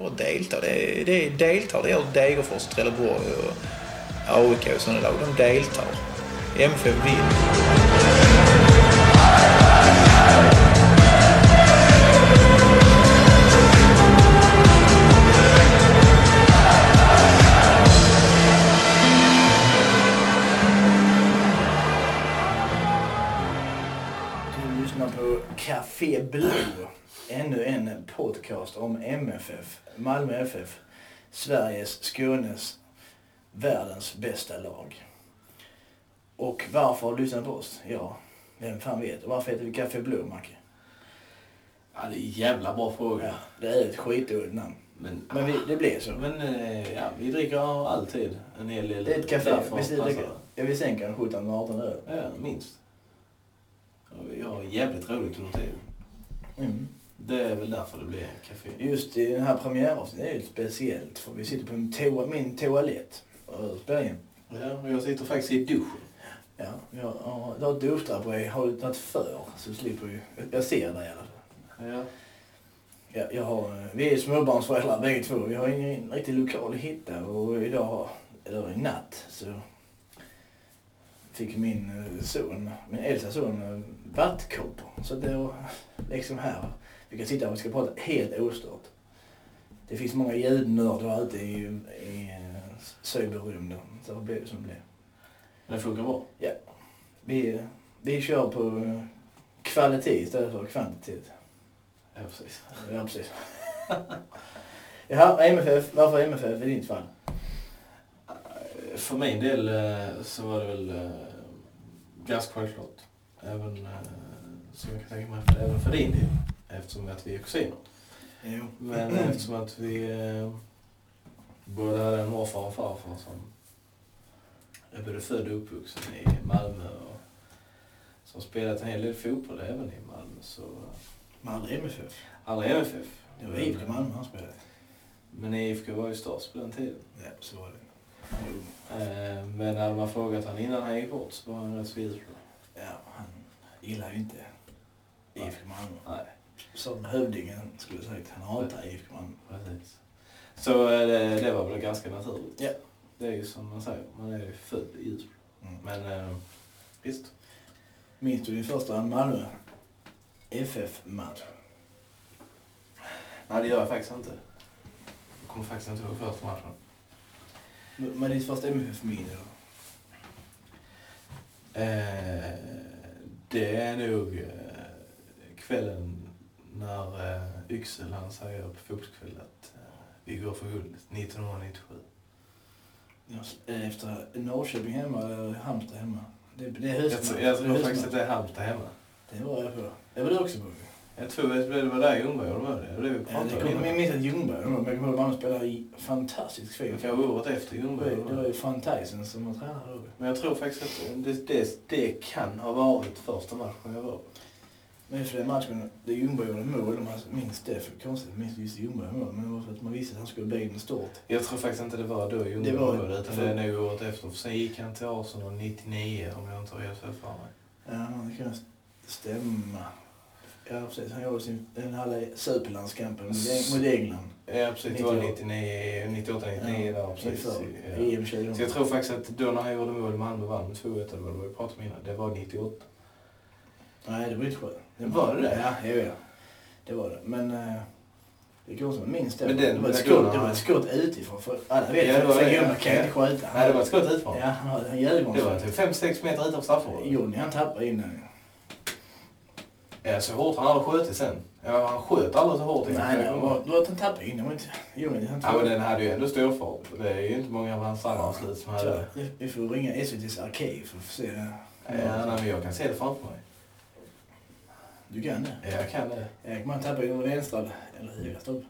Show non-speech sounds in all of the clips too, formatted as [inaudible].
bara delta. Det, det deltar. Det gör Degerfors, Trelleborg och AIK och sådana lag. De deltar. MFF vinner. Du lyssnar på Café Blue. Ännu en podcast om MFF. Malmö FF. Sveriges, Skånes, världens bästa lag. Och varför har du lyssnat på oss? Ja, vem fan vet. Och varför heter vi Café Blue, Macke? Ja, det är en jävla bra fråga. Ja, det är ett skitdåligt namn. Men, Men vi, det blev så. men eh, ja, vi dricker alltid en hel del. Det är ett café. Visst det? Jag vill sänka en 17-18 öl. Ja, minst. Ja, vi har jävligt roligt under tiden. Mm. Det är väl därför det blir café. Just i den här premiäravsnittet är lite speciellt. För vi sitter på en toa, min toalett och spelar in. Ja, och jag sitter faktiskt i duschen. Ja, jag har, du har ett duschdraperi. Har du tagit för så slipper ju... Jag ser det i alla fall. Ja. Ja, jag har, eh, vi är småbarnsföräldrar bägge två. Vi har ingen riktig lokal att hitta och idag, eller i natt, så fick min eh, son, min äldsta son, eh, vattkoppor. Så det var liksom här. Vi kan sitta och vi ska prata helt ostört. Det finns många ljudnördar ute i, i eh, cyberrymden. Så det blev som det blev. Det funkar bra. Vi, vi kör på eh, kvalitet istället för kvantitet. Ja, precis. Ja, precis. [laughs] Jaha, MFF. Varför MFF i ditt fall? Eh, För min del så var det väl ganska självklart. Även, som jag kan tänka mig, även för din del. Eftersom att vi är kusiner. Jo. Men [clears throat] eftersom att vi eh, båda hade en morfar och farfar som är både född och uppvuxen i Malmö och som spelat en hel del fotboll även i Malmö. Så Men aldrig MFF. aldrig MFF. Det var IFK Malmö han spelade. Men IFK var ju störst på den tiden. Ja, så var det. Eh, men hade man frågat han innan han gick bort så var han rätt så. Ja, han gillar ju inte IFK Malmö. Nej, Som hövdingen skulle sagt. Han hatar IFK Malmö. precis. Så eh, det, det var väl ganska naturligt. Ja. Det är ju som man säger, man är ju född i Ljusbro. Mm. Men eh, visst. Minns du din första Malmö FF-match? Nej, det gör jag faktiskt inte. Jag kommer faktiskt inte ihåg första matchen. Men ditt första MFF-minne då? Eh, det är nog eh, kvällen när eh, Yxel han säger på fotbollskväll att eh, vi går för guld 1997. Eh, Efter Norrköping hemma eller Halmstad hemma? Det, det är tror- jag Det är tror faktiskt att det är Halmstad hemma. Det var jag på. Det var du också på. Jag tror att det var där Ljungberg, det var det. Det var det det kommer jag minns att Ljungberg, men jag kommer ihåg spelade i fantastisk Det fint. kan vara året efter Det Ljungberg. var, det var ju Tyson som var tränare då. Men jag tror faktiskt att det, det, det kan ha varit första matchen jag var på. Men för den matchen där Ljungberg gjorde mål, om man minns det, för konstigt, minns just Ljungberg mål, men det var för att man visste att han skulle bli något stort. Jag tror faktiskt inte det var då Ljungberg det utan för... det är nog året efter. För sen gick han till Arsenal 99 om jag inte har helt fel för mig. Ja, det kan stämma. Ja, precis. Han gjorde sin, den här superlandskampen mot England. Ja, precis. Det var 99, 98, 99 ja, där. Precis. EM 2000. Så jag tror faktiskt att då när han gjorde mål, Malmö vann med 2-1, eller vad det var vi pratade om innan, det var 98. Nej, det var 97. Det var det ja. Jo, ja. Det var det. Men... Eh, det går som minst det. Men den, det var ett skott, det var ett skott utifrån. För alla vet ja, att Fiona kan inte skjuta. Nej, det var ett skott utifrån. Ja, en djurgården. Det var typ 5-6 meter utanför straffområdet. Johnny han tappade in den. Ja, så hårt han hade skjutit sen. Ja, han sköt aldrig så hårt. Nej, nej var, han tappade in den. Ja, men den hade ju ändå stor fart. Det är ju inte många av hans andra avslut som hade... Vi får ringa SVTs arkiv för att se. Ja, nej, men jag kan se det framför mig. Du kan det? Ja, jag kan det. Erik man tappade den vänstra, eller stolpen.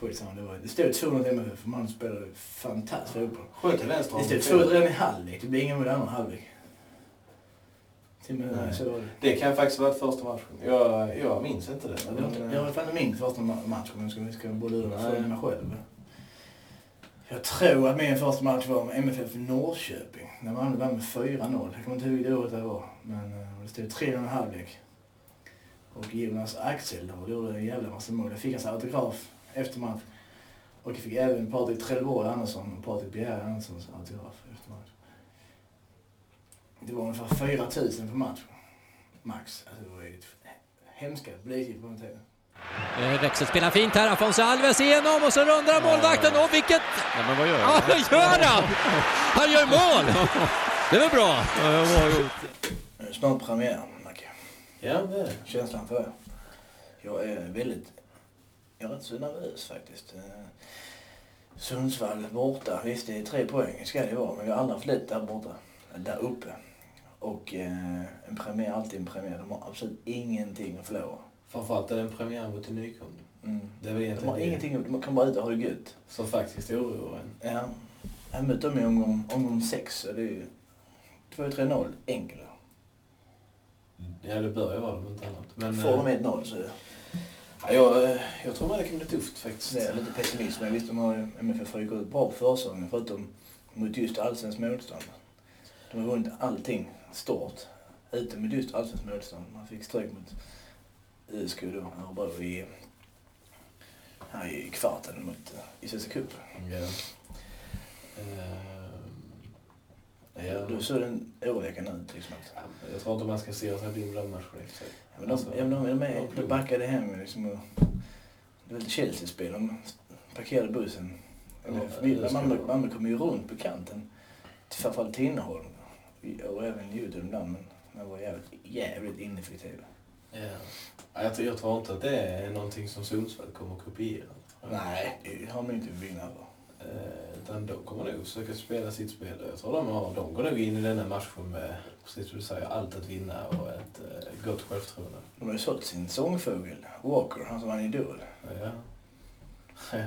Skitsamma, det var... Det stod 200 MFF för man spelade fantastisk fotboll. Sköt till vänster. Det stod 2 redan i halvlek. Det blev ingen i andra halvlek. Det. Det kan faktiskt varit första matchen. Jag, jag minns inte det. Ja, det var inte- Jag fan inte min första ma- match om jag ska, ska bolla ur för mig själv. Jag tror att min första match var med MFF Norrköping. När Malmö vann med 4-0. Jag kommer inte ihåg vilket året det var. Men eh, det stod 3 och en halvlek. Och Jonas Axel då gjorde en jävla massa mål. Jag fick hans autograf efter match. Och jag fick även Patrik Trelleborg Andersson och Patrik Bjerre Anderssons autograf efter matchen. Det var ungefär 4 000 på match. Max. Alltså det var ju hemska publiksiffror på den tiden. Eh, Rexed spelar fint här. Afonso Alves igenom och så rundar målvakten. Och vilket... Ja, men vad gör Ja, han? vad gör han? Han gör mål! Det är väl bra? Ja, Snart premiär. Ja, det är det. Känslan för det. Jag är väldigt... Jag är rätt så nervös faktiskt. Eh, Sundsvall borta. Visst, det är tre poäng ska det vara, men vi har aldrig lätt där borta. Där uppe. Och eh, en premiär, alltid en premiär. De har absolut ingenting att förlora. Framförallt är det en premiär mot en nykomling. Mm. Det är De har det ingenting, de kan bara ut och ha det gött. som faktiskt oroar en. Ja. Jag mötte dem i omgång, omgång sex, så det är ju 2-3-0, enkelt. Ja, det bör ju vara det inte annat. Men, Får de eh, 1-0 så ja, jag, eh, jag tror att det kan bli tufft faktiskt. det är lite pessimism. Men visst, de har ju MFF har ju gått bra på försäsongen förutom mot just allsvensk motstånd. De har vunnit allting stort, utom med just allsvensk motstånd. Man fick stryk mot ÖSK då, Örebro i, här i kvarten mot, eh, i Svenska cupen. Ja. Eh, ja. Då såg den oroväckande ut liksom. Ja, Jag tror inte man ska se sig blind på den matchen i och för sig. Ja, men de, Alltså, de, de, de- de backade hem liksom och, Det var lite Chelsea-spel. De parkerade bussen. Ja, Malmö. Malmö kom ju runt på kanten. Framförallt Tinnerholm. Och även Djurgården ibland. Men man var jävligt, jävligt ineffektiva. Ja. Ja, Jag, tror- jag tror inte att det är någonting som Sundsvall kommer att kopiera. Nej, det har man inte vinna över. Utan de kommer nog försöka spela sitt spel. Jag tror de, har, de går nog in i denna matchen med, precis som du säger, allt att vinna och ett eh, gott självförtroende. De har ju sålt sin sångfågel, Walker, han som var en idol. Ja. [laughs] ja.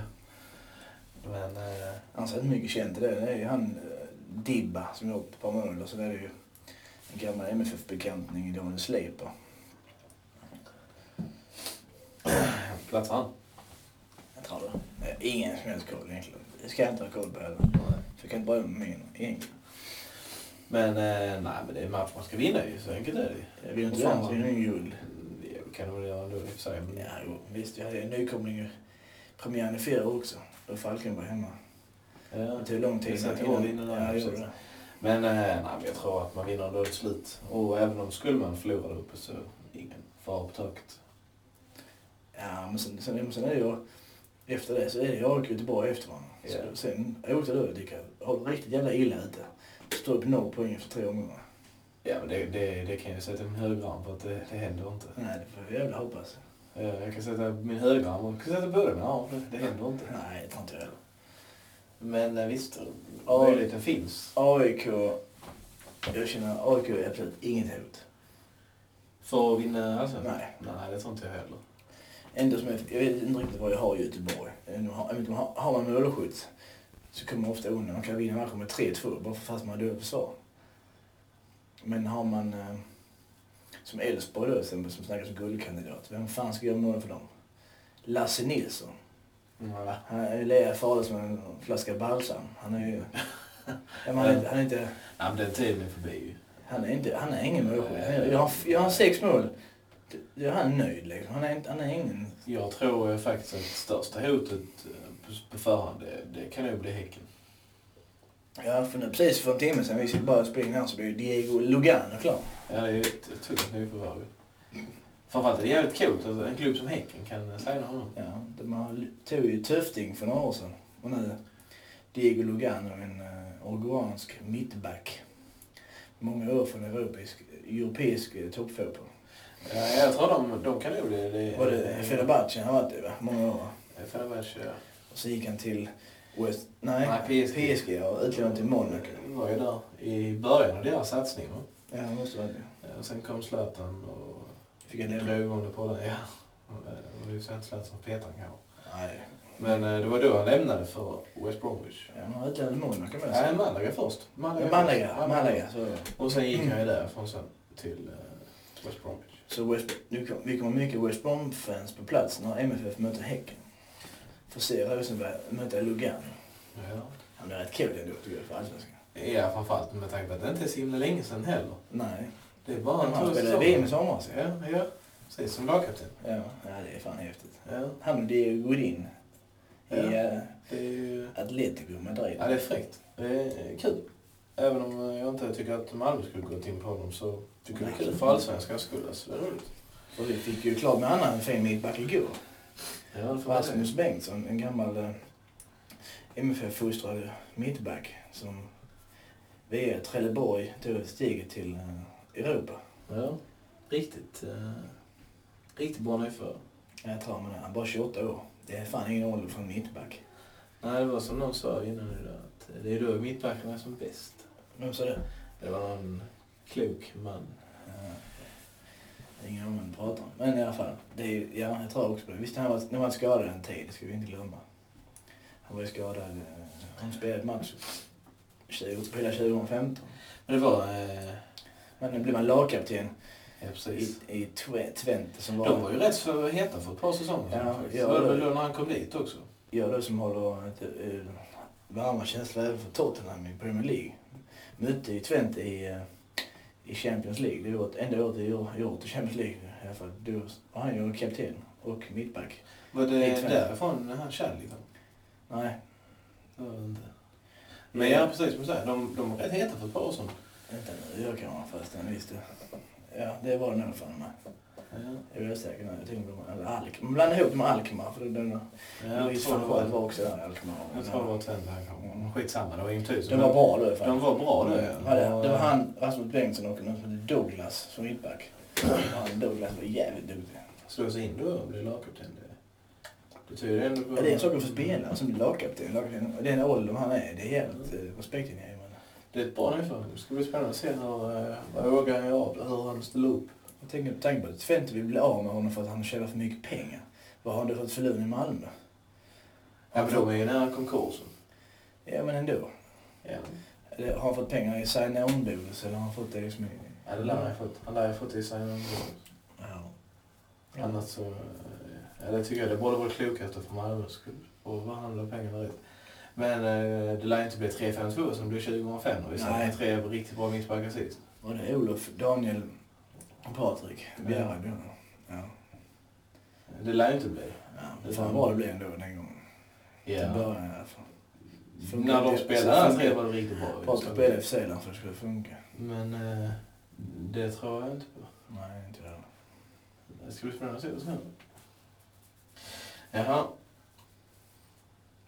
Men... Eh, Han är inte mycket känd till det. Det är ju han eh, Dibba som gjort ett par mål. Och så är det ju en gammal MFF-bekantning, Daniel Sleper. platsar han? Jag tror det. Jag har ingen som helst koll egentligen. Det ska jag inte ha koll på heller. För jag kan inte bry mig om min egentligen. Men eh, nej, men det är en match man ska vinna ju. Så enkelt är det ju. Jag vill inte Fan, så det ingen guld. Det kan de väl göra ändå i och för sig. Men, Ja, jo, visst. Jag hade en nykomling i premiären i fjol också. Då Falkenberg hemma. ja. Det tog lång tid. Det satte igång innan Ja, jag det. Men, eh, nej, men jag tror att man vinner ändå ett slut. Och även om skulle man förlora uppe så ingen fara på taket. Ja, men sen, sen, sen är det ju... Efter det så är det AIK Göteborg efter varandra. Så sen åkte du Dick. Har du riktigt jävla illa ute. Står på noll poäng efter tre omgångar. Ja, men det, det, det kan jag sätta min högerarm på att det, det händer inte. Nej, det får vi jävla hoppas. Eh, Jag kan sätta min högerarm och kan sätta båda mina armar. Det, händer inte. Nej, det tror inte jag heller. Men eh, visst, Ja. möjligheten finns. AIK... Jag känner AIK är absolut inget hot. För att vinna alltså? Nej. Nej, det tror inte jag heller. Ändå som jag, jag vet inte riktigt vad jag har i Göteborg. Har, har, man målskytt så kommer man ofta undan. Man kan vinna matchen med 3-2 bara fast man har dåligt försvar. Men har man eh, som Elfsborg då som, snackas som guldkandidat. Vem fan ska göra mål för dem? Lasse Nilsson. Nej. Han är lika farlig som en flaska balsam. Han är ju... [laughs] Ja, han, är, inte- han är inte... Nej, men den tiden är förbi ju. Han är, inte, han är ingen målskytt. Han- Jag har, jag har sex mål. Det- Han är nöjd liksom. Han är, inte- han är ingen... Jag tror faktiskt att största hotet eh, på- förhand, det, det kan nog bli Häcken. Ja, för nu, precis för en timme sedan, vi skulle bara springa här, så blev Diego Lugano klar. Ja, det är ju ett tungt nyförvärv. Framförallt är det jävligt coolt att en klubb som Häcken kan eh, signa honom. Ja, de tog ju Töfting för några år sedan. Och nu Diego Lugano, en uh, mittback. Många år från europeisk, europeisk toppfotboll. Ja, jag tror de, de kan nog bli... Det, Var det Fenerbahce han varit i va? Många år. Fenerbahce, ja. Och så gick han till West... Nej, Nej, PSG. PSG och utlånad till Monaco. Det var ju där i början av deras satsning. va? Ja, det måste vara det. Ja, och sen kom Zlatan och Fick drog igång det på den. Ja. Och, eh, Det var ju sen Zlatan som petade han kanske. Nej. Men eh, det var då han lämnade för West Bromwich. Ja, han var utlånad till Monaco med. Nej, Malaga först. Ja, Malaga, Malaga. Så. Och sen gick han ju därifrån sen till eh, West Bromwich. Så West, nu kom, vi kommer mycket West Brom-fans på plats när MFF möter Häcken. Får se Rosenberg möta Lugano. Ja. Han blir rätt kul ändå tycker jag för allsvenskan. Ja, framförallt med tanke på att det inte är så himla länge sedan heller. Nej. Det är bara Han två spelade. VM i somras ja. Ja. Precis som lagkapten. ja. Ja, det är fan häftigt. Ja. Han och Diego Godin i Ja. eh, Atletico Madrid. Ja, det är fräckt. Det är kul. Även om jag inte tycker att Malmö skulle gått in på honom så tycker det är kul för allsvenskans skull. Alltså, det är roligt. Och vi fick ju klart med annan fin mittback igår. Ja, det. Rasmus Bengtsson, en gammal eh, MFF-fostrad mittback som via Trelleborg tog steget till eh, Europa. Ja, riktigt, eh, riktigt bra nyförvärv. Jag tror man är han är bara 28 år. Det är fan ingen ålder för en mittback. Nej, det var som någon sa innan nu att det är då mittbackarna är som bäst. Vem sa det? Det var någon klok man. Ja, ingen vad man pratar om. Men i alla fall, det är, ja, jag tror också på det. Visst, han var, när man skadad en tid, det ska vi inte glömma. Han var ju skadad, eh, han spelade match 20, hela 2015. Men det var... Eh, Men nu blev man lagkapten ja, i, precis. i Twe- Twente som var... De var ju rätt så heta för ett par säsonger Ja, faktiskt. ja, det var då när han kom dit också. Jag då som håller ett, eh, varma känslor även för Tottenham i Premier League. Mötte ju Twente i, eh, i Champions League. Det var det enda året jag gjort i Champions League i alla fall. Då var han ju kapten och mittback. Var det därifrån den här Charlie kom? Nej, Det var det inte. Men ja, precis som du säger. De, de var rätt heta för ett par år sedan. vänta nu. Jag kan vara förresten, visst det. Ja, det var det nog fan med. Ja. Jag är osäker nu. Jag tänkte på eller Alk. Man blandar ihop det med Alkmaar. För den, Ja, jag tror det var var, också där Alkmaar. jag tror det var kom. Skitsamma, det var ingen tusen. De var bra då fall. De var bra då, ja. Det, det var han, Rasmus Bengtsson och någon som hette Douglas som mittback. Han Douglas var jävligt duktig. Slå sig in då och bli lagkapten. Det, ändå. Ja, det är en sak att få spela som blir lagkapten. lagkapten. Och Den åldern han är, det är jävligt eh, respektingivande. Det är ett bra nyförvärv. Det ska bli spännande att se hur, eh, vad vågar han hur han ställer upp. Jag tänker, tänker på det. Twente vill bli av med honom för att han tjänar för mycket pengar. Vad har han då fått för lön i Malmö? Ja, men de är ju nära konkursen. Ja, men ändå. Ja. Har han fått pengar i sign-on-bonus eller har han fått det liksom i... Ja, det lär han ha fått. Han lär ha fått det i sig någon gång. Ja. Annars så... Ja, det tycker jag det borde vara klokaste för Malmös skull. Och behandla pengarna rätt. Men eh, det lär inte bli 3-5-2 som det blev 2005 och vi satte tre riktigt bra mittbackar sist. Och det är Olof, Daniel Patrik. Bjerre blir det. Ja. Det lär inte bli. ja. Det fan bra det blev ändå den gången. Till Ja. början i alla fall. När de spelade alla tre var det riktigt bra. Patrik spelade för Zeeland för det skulle funka. Men eh, det tror jag inte på. Nej, inte det. Det ska bli spännande att se vad som händer. Jaha.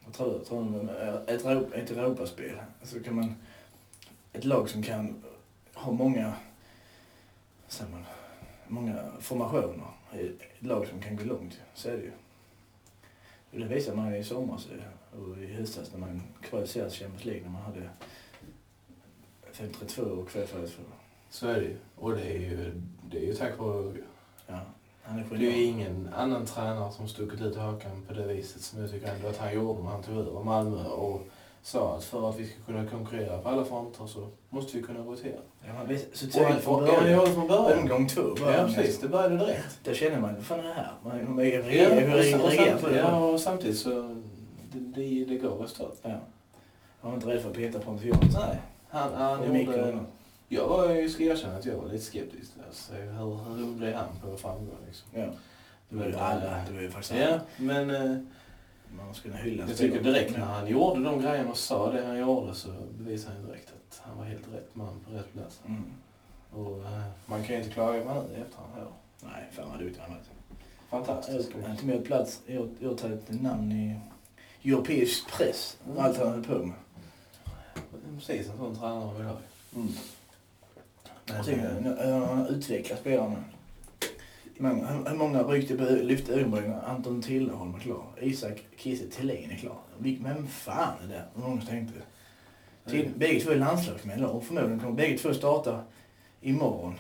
Jag tror, jag tror att ett, ett Europaspel, så kan man... Ett lag som kan ha många, säger man, många formationer. Ett lag som kan gå långt, så är det ju. Och det visade man i somras eh, och i höstas när man kvalificerade till Champions League när man hade 5-3-2 och 4-4-2. Så är det ju. Och det är ju, det är ju tack vare Ugge. Ja, han är Det är ju ingen annan tränare som stuckit ut hakan på det viset som jag tycker ändå att han gjorde när han tog över Malmö och sa att för att vi ska kunna konkurrera på alla fronter så måste vi kunna rotera. Ja, så han, från ja, början. från början. Omgång två Ja, började precis. Det började direkt. Där känner man, vad fan är det här? Man, man Ja, reagerar, reagerar på det? ja, och samtidigt så det, det, det gav resultat. Ja. Jag var inte rädd för att peta Pontus Jansson. Nej, han, han gjorde... honom. Jag var ju, ska erkänna att jag var lite skeptisk. Alltså, hur, hur blev han på framgång liksom? Ja. Det var ju alla. Det var ju faktiskt Ja, alla. men eh, Man skulle hylla jag tycker direkt när han gjorde de grejerna och sa det han gjorde så bevisade han direkt att han var helt rätt man på rätt plats. Mm. Och eh, man kan ju inte klaga på honom i efterhand heller. Nej, fan vad duktig han var. Fantastiskt. Har inte med plats. Jag jag har tagit ett namn i europeisk press. Mm. Allt han höll på med. Precis en sån tränare vill ha. Mm. Jag tycker han har utvecklat spelarna. Men hur många ryckte på lyfte ögonbrynen? Anton Tilleholm är klar. Isak Kiese Thelin är klar. Vem fan är det? Hur många tänkte? Till, bägge två är landslagsmän och förmodligen kommer bägge två starta imorgon.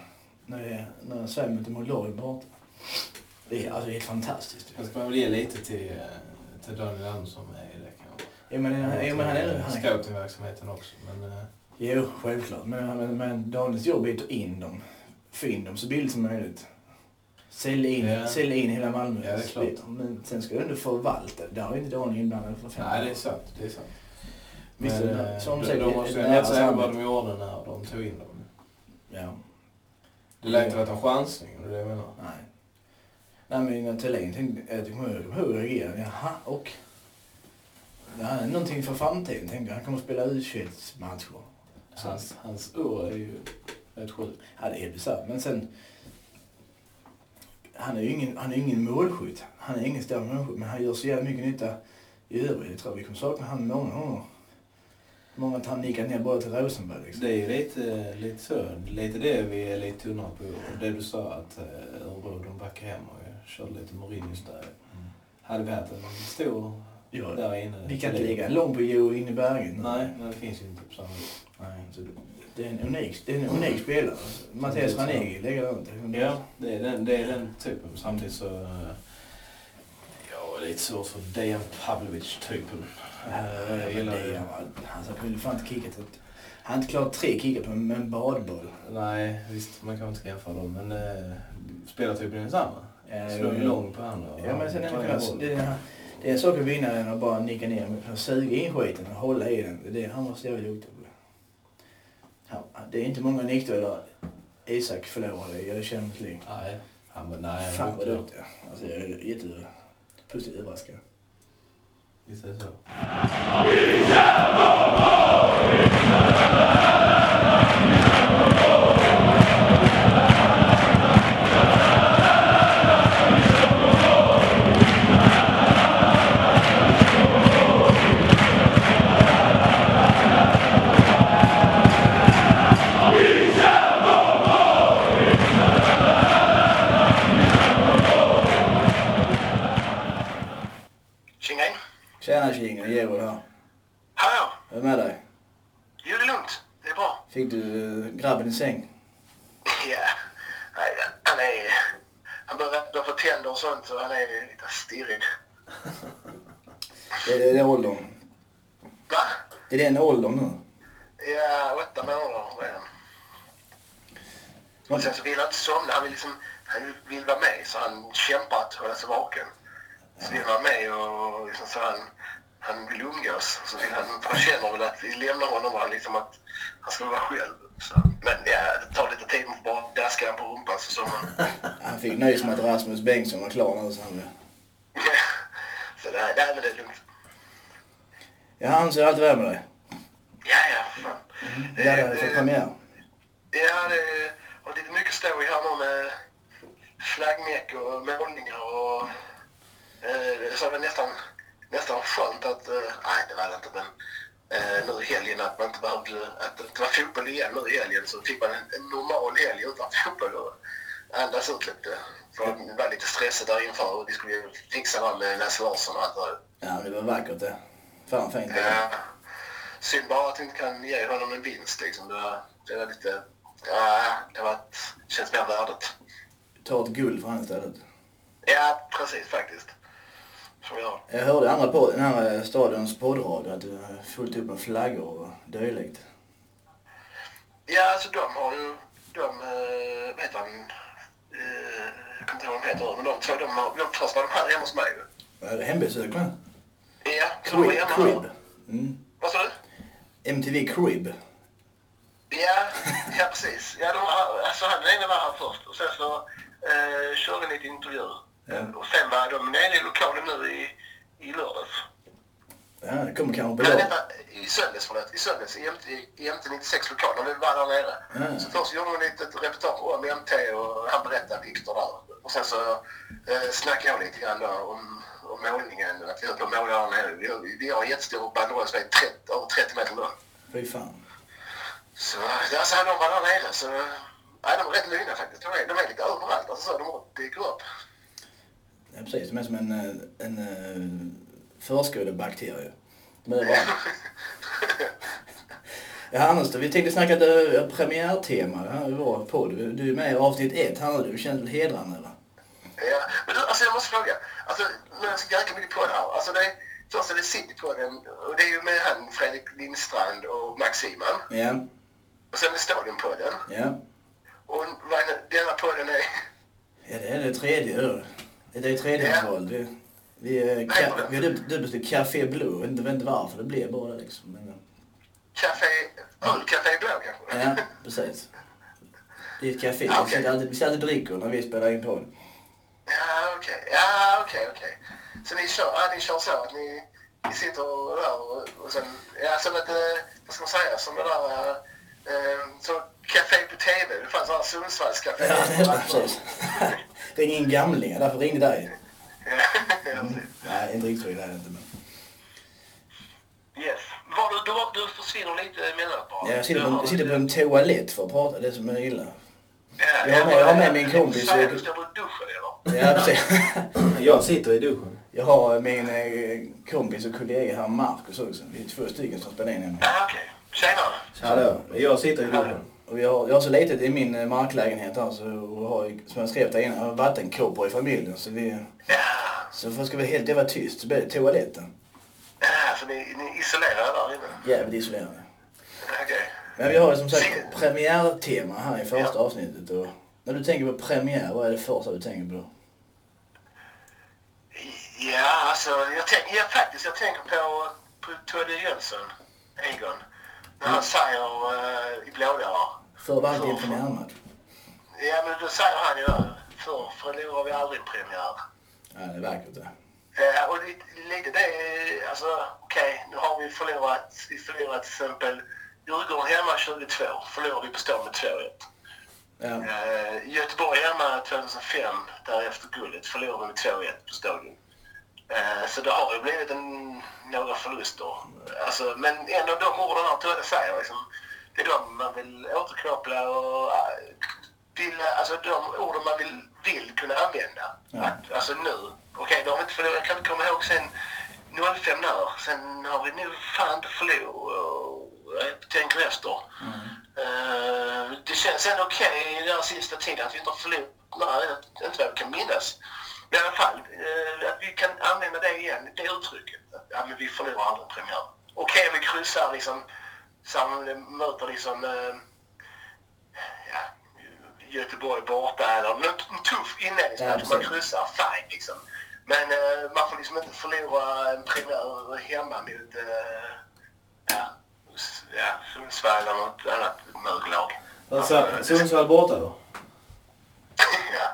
När, det är- när Sverige möter Moldavien borta. Det är alltså helt fantastiskt. Jag ska väl ge lite till, eh, till Daniel Andersson med i det kanske. Ja, men, ja, men han är... Han är Scoutingverksamheten också. Men, eh, jo, självklart. Men, men, men Daniels jobb är att ta in dem. Få in dem så billigt som möjligt. Sälja in, Ja. sälja in hela Malmö. Ja, det är klart. Men sen ska du ändå förvalta. Där har inte Daniel inblandad för fem nej, det är sant. Det är sant. Visst, Men, det- eh, som de, de måste ju ändå säga vad de gjorde när de tog in dem. Ja. Det lär inte varit en chansning, det är det jag menar. Nej. Nej men när Thelin tänkte, jag kommer ihåg hur jag reagerade. Jaha, och? Det här är någonting för framtiden tänker jag. Han kommer att spela U21-matcher. Hans, hans år är ju rätt sjukt. Ja, det är bisarrt. Men sen... Han är ju ingen, han är ingen målskytt. Han är ingen stor målskytt. Men han gör så jävla mycket nytta i övrigt. Jag tror vi kommer sakna han många gånger. Många att han nickar ner bara till Rosenberg liksom. Det är ju lite, lite så, lite det vi är lite tunna på. Det du sa att eh, Örebro, de backar hem och körde lite Mourinhos där. Hade vi haft en stor Ja, där inne. vi kan inte ligga långt på Jo in i bergen. Nej, men det finns ju inte på samma vis. Nej, så det är en unik, det är en unik spelare. Mattias Ranegi inte. Ja, det är den, det är den typen. Samtidigt så... eh, Ja, lite svårt för Dejan Pavlovic-typen. Jag gillar han. Han kunde fan inte kickat ett... Han har inte klarat tre kickar på en, med en badboll. Nej, visst, man kan inte jämföra dem, men eh, spelartypen är densamma. Ja, Slår ju lång på och Ja, men sen är det, det, är, det är en sak att vinna den och bara nicka ner. Men suga in skiten och hålla i den. Det är han var så jävla duktig Han, det är inte många nickdueller Isak förlorade i Champions League. Nej, han bara, nej. Fan vad duktig. Alltså jag är jätte... Positivt överraskad. Visst är det så. Tjena Kingen, Georg här. Hallå! Hur är det med dig? Jo, det är lugnt. Det är bra. Fick du eh, grabben i säng? Ja. Nej, han är... Han börjar få tänder och sånt så han är lite stirrig. Det är, det är åldern. Va? Det är den åldern nu. Ja, åtta månader han. Och sen så vill han inte somna. Han vill liksom... Han vill vara med så han kämpar att hålla sig vaken. Så vill han vara med och liksom så han... Han vill umgås. Så vill han... Han känner väl att vi lämnar honom och han liksom att han ska vara själv. Så. Men ja, det tar lite tid att bara daska han på rumpan så somnar [laughs] Han fick nöjes med att Rasmus Bengtsson var klar nu. Så han, [laughs] Så det, nej, men det är lugnt. ja, han ser alltid väl med dig. Ja, ja, fan. Det är det för premiär. Ja, det har lite mycket stå i här nu med flaggmäck och målningar och... Eh, så det var nästan, nästan skönt att... Eh, nej, det var det inte, men eh, nu i helgen att man inte behövde... Att det var fotboll igen nu i helgen så fick man en, en normal helg utan fotboll och andas ut lite. För det var lite stressigt där inför och vi skulle fixa det med Lasse Larsson och allt det. Ja, det var vackert det. Fan fint det. Ja. Synd bara att vi inte kan ge honom en vinst liksom. Det var, det var lite... Ja, det var känns mer värdigt. Ta ett guld för han istället. Ja, precis faktiskt. Som jag. Jag hörde andra på den här eh, stadions poddradio att du har fullt upp med flaggor och dylikt. Ja, alltså de har ju... De, eh, vad heter han? Eh, jag kommer inte ihåg vad de heter men de två, de, har, de första de här hemma hos mig ju. Är det hembesök med? Ja, så de hemma Crib. Mm. Vad sa du? MTV Crib. Ja, ja precis. Ja, de, alltså han ene var här först och sen så eh, körde vi lite intervjuer. Ja. Och sen var de nere i lokalen nu i, i lördags. Ja, det kommer kanske Nej, bli detta, i söndags förlåt. I söndags i MT, i MT 96 lokal när vi var där nere. Ja. Så först gjorde vi lite reportage om MT och han berättade Viktor där. Och sen så eh, snackade jag lite grann om, om målningen. Att vi höll på att måla där nere. Vi, har- vi har en jättestor banderoll som är 30, över 30 meter lång. Fy fan. Så alltså, de var där nere så... Nej, de var rätt lyna faktiskt. De är, de är lite överallt. Alltså, så de dyker upp. Ja, precis. De är som en, eh, en, en förskoledebakterie. De är överallt. [laughs] Ja, annars då, vi tänkte snacka ett äh, premiärtema här i vår podd. Du är med i avsnitt ett här nu. Du känns väl hedrande eller? Ja, men du, alltså jag måste fråga. Alltså, nu är jag jäkla mycket på det här. Alltså, det är, först är det Citypodden och det är ju med han Fredrik Lindstrand och Max Siman. Ja, Och sen är Stadionpodden. ja. Och vad är det- denna podden är... Ja, det är det tredje då. Det är det tredje Ja. Vi, eh, Nej, men- vi har döpt till Café Blue. Jag vet inte, varför det blev bara det liksom. Men, eh, Café... Blå kanske? ja, precis. Det är ett café. Ja, Vi sitter alltid, vi alltid och dricker när vi spelar in podd. Ja, okej. Ja, okej, okej. Så ni kör, ja, ni kör så att ni... vi sitter där och, och sen, ja som ett, eh, vad ska man säga, som det där, eh, som café på TV. Det fanns sådana Sundsvallscafé. Ja, [laughs] precis. [laughs] Ring in gamlingar, därför ringde dig. [laughs] Precis. Nej, inte riktigt så illa är det inte. Men... Yes. Var du, du, du försvinner lite emellanåt bara. Ja, jag, sitter på, jag sitter på lite- en toalett för att prata, det är som är illa. Ja, jag har med- jag har med min kompis. Säger du står duschen eller? Ja, precis. [laughs] Jag sitter i duschen. Jag har min eh, kompis och kollega här, Marcus också. Vi är två stycken som spelar in hemma. Ja, okej. Tjenare. Hallå, jag sitter i duschen. Och jag har, jag har så litet i min eh, marklägenhet här så och har, som jag skrev där innan, jag har vattenkoppor i familjen. Så, vi, Ja, så för ska vara helt jävla tyst så blir det toaletten. ja så ni, ni isolerar där inne? Jävligt isolerande. Okej. Men vi har ju som sagt premiärtema här i första avsnittet. Och när du tänker på premiär, vad är det första du tänker på då? Ja, alltså jag, tänk, ja, faktiskt jag tänker på, på Todde Jönsson, Egon. Han säger uh, i blådöra. Förr var alltid en premiärmatch. Ja, men då säger han ju förr förlorar vi aldrig premiär. Ja, det är vackert det. Eh, och lite, det, alltså okej, nu har vi förlorat, vi förlorat till exempel Djurgården hemma 22, förlorade vi på stå med 2-1. Ja. Eh, Göteborg hemma 2005, därefter guldet, förlorade vi med 2-1 på Stadion. Eh, så det har ju blivit en, några förluster. Alltså, men ändå de orden han säger, liksom, det är de man vill återkoppla och eh, vill, alltså de orden man vill, vill kunna använda. Ja. Att, alltså nu, okej, de har inte förlorat, jag kan inte komma ihåg sen 05 när, sen har vi nog fan inte förlorat. Jag tänker efter. Eh, det känns ändå okej i den sista tiden att vi inte har förlorat. Nej, inte vad jag kan minnas. I alla fall, eh, att vi kan använda det igen, det uttrycket. Ja, men vi förlorar aldrig premiär. Okej om vi kryssar liksom, som möter liksom, eh, ja, Göteborg borta eller en tuff Ja, inledningsmatch. precis. man kryssar, fine liksom. Men eh, man får liksom inte förlora en premiär hemma mot, ja, ja, Sundsvall eller något annat möglag. Sundsvall borta då? Ja.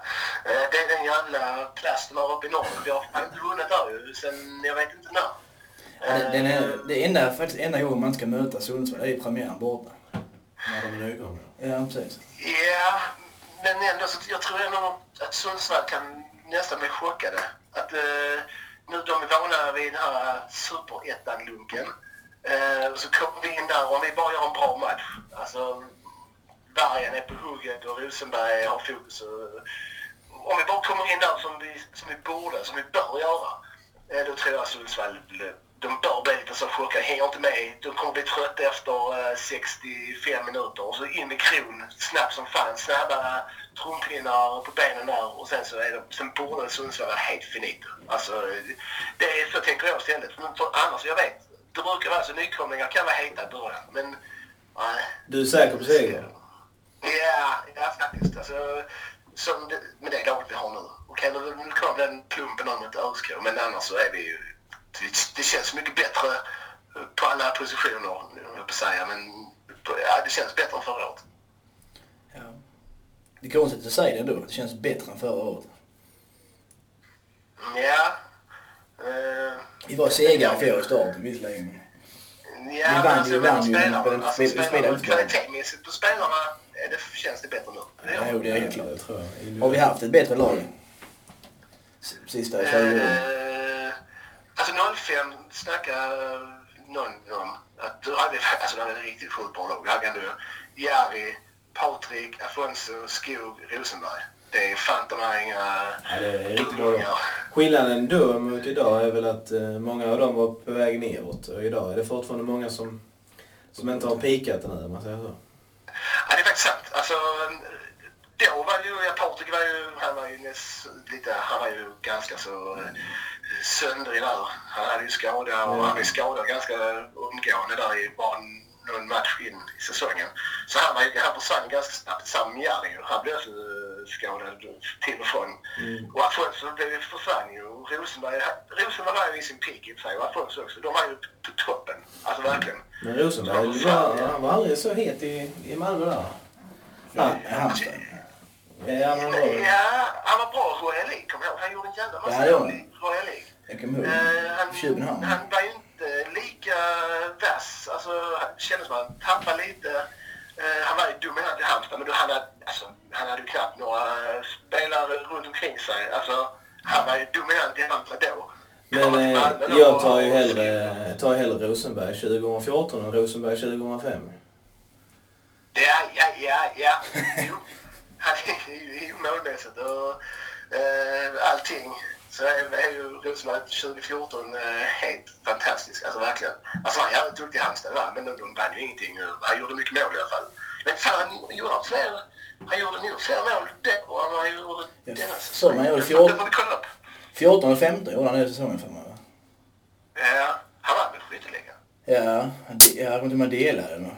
Eh, Det är den jävla plasten där uppe i norr. Vi har inte vunnit där ju sen jag vet inte när. Det, den är, det enda, faktiskt enda gången man ska möta Sundsvall det är i premiären borta. När de är nygångna. Ja, precis. Ja, men ändå så jag tror ändå att Sundsvall kan nästan bli chockade. Att eh, nu de är vana vid den här superettan-lunken. Eh, och så kommer vi in där om vi bara gör en bra match. Alltså, Bergen är på hugget och Rosenberg har fokus. Och, om vi bara kommer in där som vi, som vi borde, som vi bör göra. Eh, då tror jag Sundsvall, de bör bli lite så chockade. Hänger inte med. De kommer bli trötta efter eh, 65 minuter. Och så in med kron, snabbt som fan. Snabba trumpinnar på benen där. Och sen så är de, sen borde Sundsvall vara helt finito. Alltså, det är så tänker jag ständigt. Men för annars, jag vet. Det brukar vara så nykomlingar kan vara heta i början. Men nej. Du är säker på seger? Ja, ja faktiskt. Alltså, som det, med det laget vi har nu. Okej, nu, nu kom den plumpen om ett ÖSK, men annars så är vi ju... Det, det känns mycket bättre på alla positioner, jag på säga. Men på, ja, det känns bättre än förra året. Ja. Det är konstigt att säga det ändå. Det känns bättre än förra året. Ja. Eh, Vi var segare i fjol i starten visserligen. Ja, Vi men alltså, ju, vann ju, spelarna, men alltså, vi- vi spelarna, inte bra. kvalitetsmässigt på spelarna det, känns det bättre nu. Jo, det är det tror jag. Har vi haft ett bättre lag? Sista 20 åren. Eh, alltså 05 snackade någon om att då hade vi alltså det var ett riktigt sjukt bra lag. Vi hade ändå Jari, Patrik, Afonso, Skog, Rosenberg. Det är fan de här inga Ja, det är riktigt bra lag. dummingar. Skillnaden då mot idag är väl att eh, många av dem var på väg neråt. Och idag är det fortfarande många som, som inte har pikat än, om man säger så. Ja, det är faktiskt sant. Alltså, då var ju, ja, Patrik var ju, han var ju näst, lite, han var ju ganska så eh, söndrig där. Han hade ju skada och han blev skadad ganska omgående där i bara någon match in i säsongen. Så han, var, han försvann ganska snabbt. Sam Mjärli, han blev skadad till och från. Och Afonso försvann ju. Rosenberg, Rosenberg var ju i sin peak i sig och Afonso också. De var ju på toppen. Alltså verkligen. Men Rosenberg var, han var aldrig så het i, i Malmö där. Ja. Ja, han var väl- Ja, han var bra i Royal League, kommer jag ihåg. Han gjorde en jävla massa Ja, Royal League. Jag kommer ihåg Eh, han, Köpenhamn. han var ju inte alltså, det kändes som att han tappade lite. Eh, han var ju dominant i Halmstad, men då, han, hade, alltså, han hade ju knappt några spelare runt omkring sig. Alltså, han var ju dominant i Halmstad då. Men eh, jag tar ju hellre, tar hellre Rosenberg 2014 än Rosenberg 2005. Ja, ja, ja, ja. Jo. Han är ju målmässigt och eh, allting. Så är, ju Rosenberg 2014 eh, helt fantastisk. Alltså verkligen. Alltså han är jävligt duktig i Halmstad, va? men de, vann ju ingenting. Han gjorde mycket mål i alla fall. Men fan, han gjorde han fler, han gjorde nog fler mål än vad han gjorde denna så man gjorde Det fjorton. får vi kolla upp. 14 och 15 gjorde han den säsongen för mig va? Ja, han vann väl skytteligan? Ja, jag kommer inte ihåg om delade den.